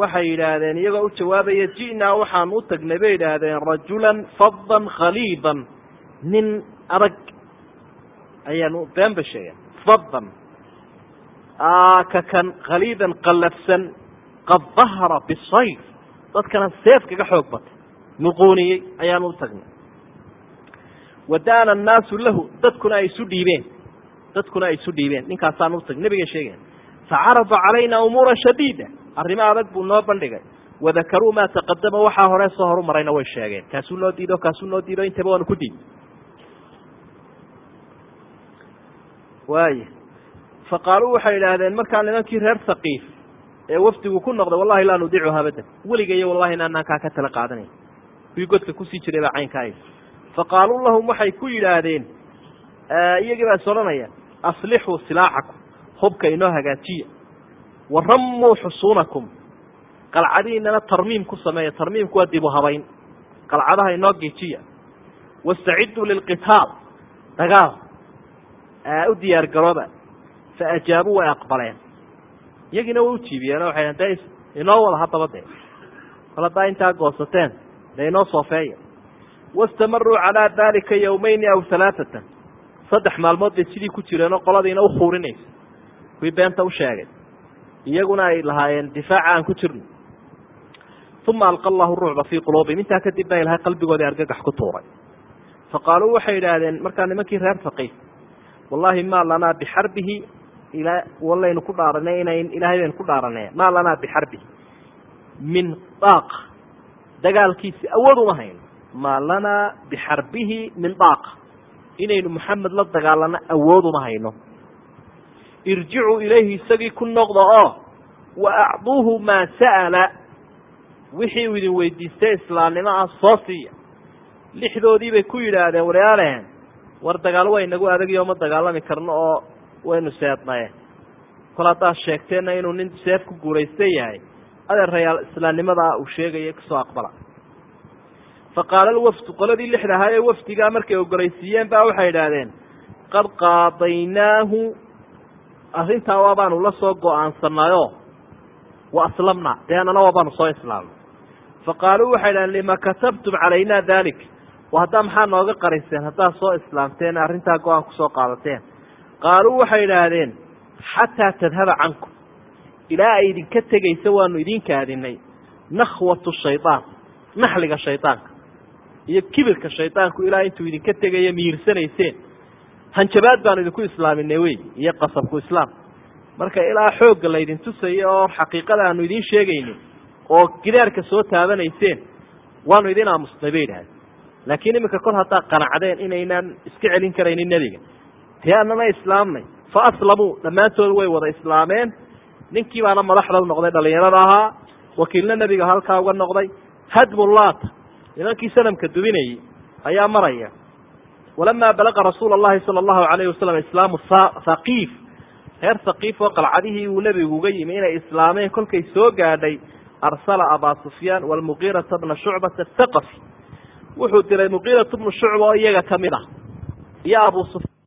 waxay yidhaahdeen iyagoo u jawaabaya ji'naa waxaan u tagnay bay yidhaahdeen rajulan fadan khaliidan nin adag ayaanu been ba sheegeen fadan ka kan khaliidan qallafsan qad dahara bisayf. Dadkana seef kaga xoog batay muquuniyey ayaanu u tagnay. Wadaana annaasu lahu dadkuna ay isu dhiibeen. Dadkuna ay isu dhiibeen. Ninkaasaan u tagnay sheegeen. Facarada calayna umuura shadiida. Arrimo adag buu noo bandhigay. Wadakaruu maa taqadama waxaa hore soo horu marayna way sheegeen. Kaasuu noo diido kaasuu noo diido intaba waanu ku dhiib waaya fa qaaluu waxay idhaahdeen markaa nimankii reer haqiif ee wafdigu ku noqday wallahi laa nudiicu abadan weligayo wallahi inaanaan kaa ka tala qaadanayn kuwii godka ku sii jiray baa caynkaa fa qaaluu lahum waxay ku yidhaahdeen iyagii baa is odhanaya aslixuu silaaxakum hubka inoo hagaajiya wa rammuu xusuunakum qalcadiinana tarmiim ku sameeya tarmiimku waa dibu habayn qalcadaha inoo geejiya wastacidduu lilqitaal dagaal u diyaar garooba fa ajaabuu way aqbaleen iyagiina way u jiibiyeen waxay de inoo wada haddaba dee kol haddaa intaa goosateen dee inoo soofeeya wastamaruu calaa daalika yawmayni aw halaaatan saddex maalmood bay sidii ku jireenoo qoladiina u khuurinaysa kuwii beenta u sheegay iyaguna ay lahaayeen difaaca aan ku jirno uma alqa allahu rucba fii quluubihim intaa kadib baa ilahay qalbigoodii argagax ku tuuray fa qaaluu waxay yidhaahdeen markaa nimankii reer faqiif wallahi maa lanaa bixarbihi walaynu ku dhaaranay inayn ilaahay baynu ku dhaaranay. Maa lanaa bixarbihi min daaq. Dagaalkiisi awood uma hayno maa lanaa bixarbihi min daaq. Inaynu maxamed la dagaalano awood uma hayno irjicuu ilayhi isagii ku noqda oo wa acduuhu maa sa'ala. Wixii uu idin weydiistay islaamnimo ah soo siiya. Lixdoodii bay ku yidhaahdeen waryaalehen war dagaal waa inagu adagyo ma dagaalami karno oo waynu seednaye kol haddaad sheegteenna inuu nin seef ku guulaysta yahay. Adeerayaal islaamnimadaa uu sheegaya ka soo aqbala. Fa qaala alwafdu qoladii lixda ahaa ee wafdigaa markay ogolaysiiyeen baa waxay idhaahdeen qad qaadaynaahu. Arrintaa waabaanu la soo go'aansanayoo wa aslamna dee annana waabaanu soo islaamnay. Fa qaaluu waxay idhahdeen lima katabtum calaynaa dalik wa haddaa maxaa nooga qariseen haddaad soo islaamteen arrintaa go'aan ku soo qaadateen qaaluu waxay idhaahdeen xataa tadhaba cankum. Ilaa ay idinka tegaysa waanu idin kaadinay nakhwatu shaydaan naxliga shaydaanka iyo kibirka shaydaanku ilaa intuu idinka tegayo miirsanayseen. Hanjabaad baanu idinku islaaminay wey. Iyo qasabku islaam. Marka ilaa xoogga laydin tusayo oo xaqiiqada aanu idiin sheegaynin oo gidaarka soo taabanayseen waanu idin aamusnay bay idhahdeen laakiin iminka kol haddaa qanacdeen inaynaan iska celin karaynin nebiga annana islaamnay fa aslamuu dhammaantood way wada islaameen. Ninkii baana madaxda noqday dhalinyarada ahaa wakiilna nebiga halkaa uga noqday. Hadmulaata nimankii sanamka dubinayay ayaa maraya. Walamaa balaqa rasuula allahi sala allahu alayhi wasalam islaamu thaqiif reer thaqiif oo qalcadihii uu nebigu uga yimi inay islaameen kolkay soo gaadhay arsala abaa sufyaan walmuqiirata bna shucbata athaqafi wuxuu diray muqiiratu bnu shucba oo iyaga ka mid ah. Iyo abu sufyaan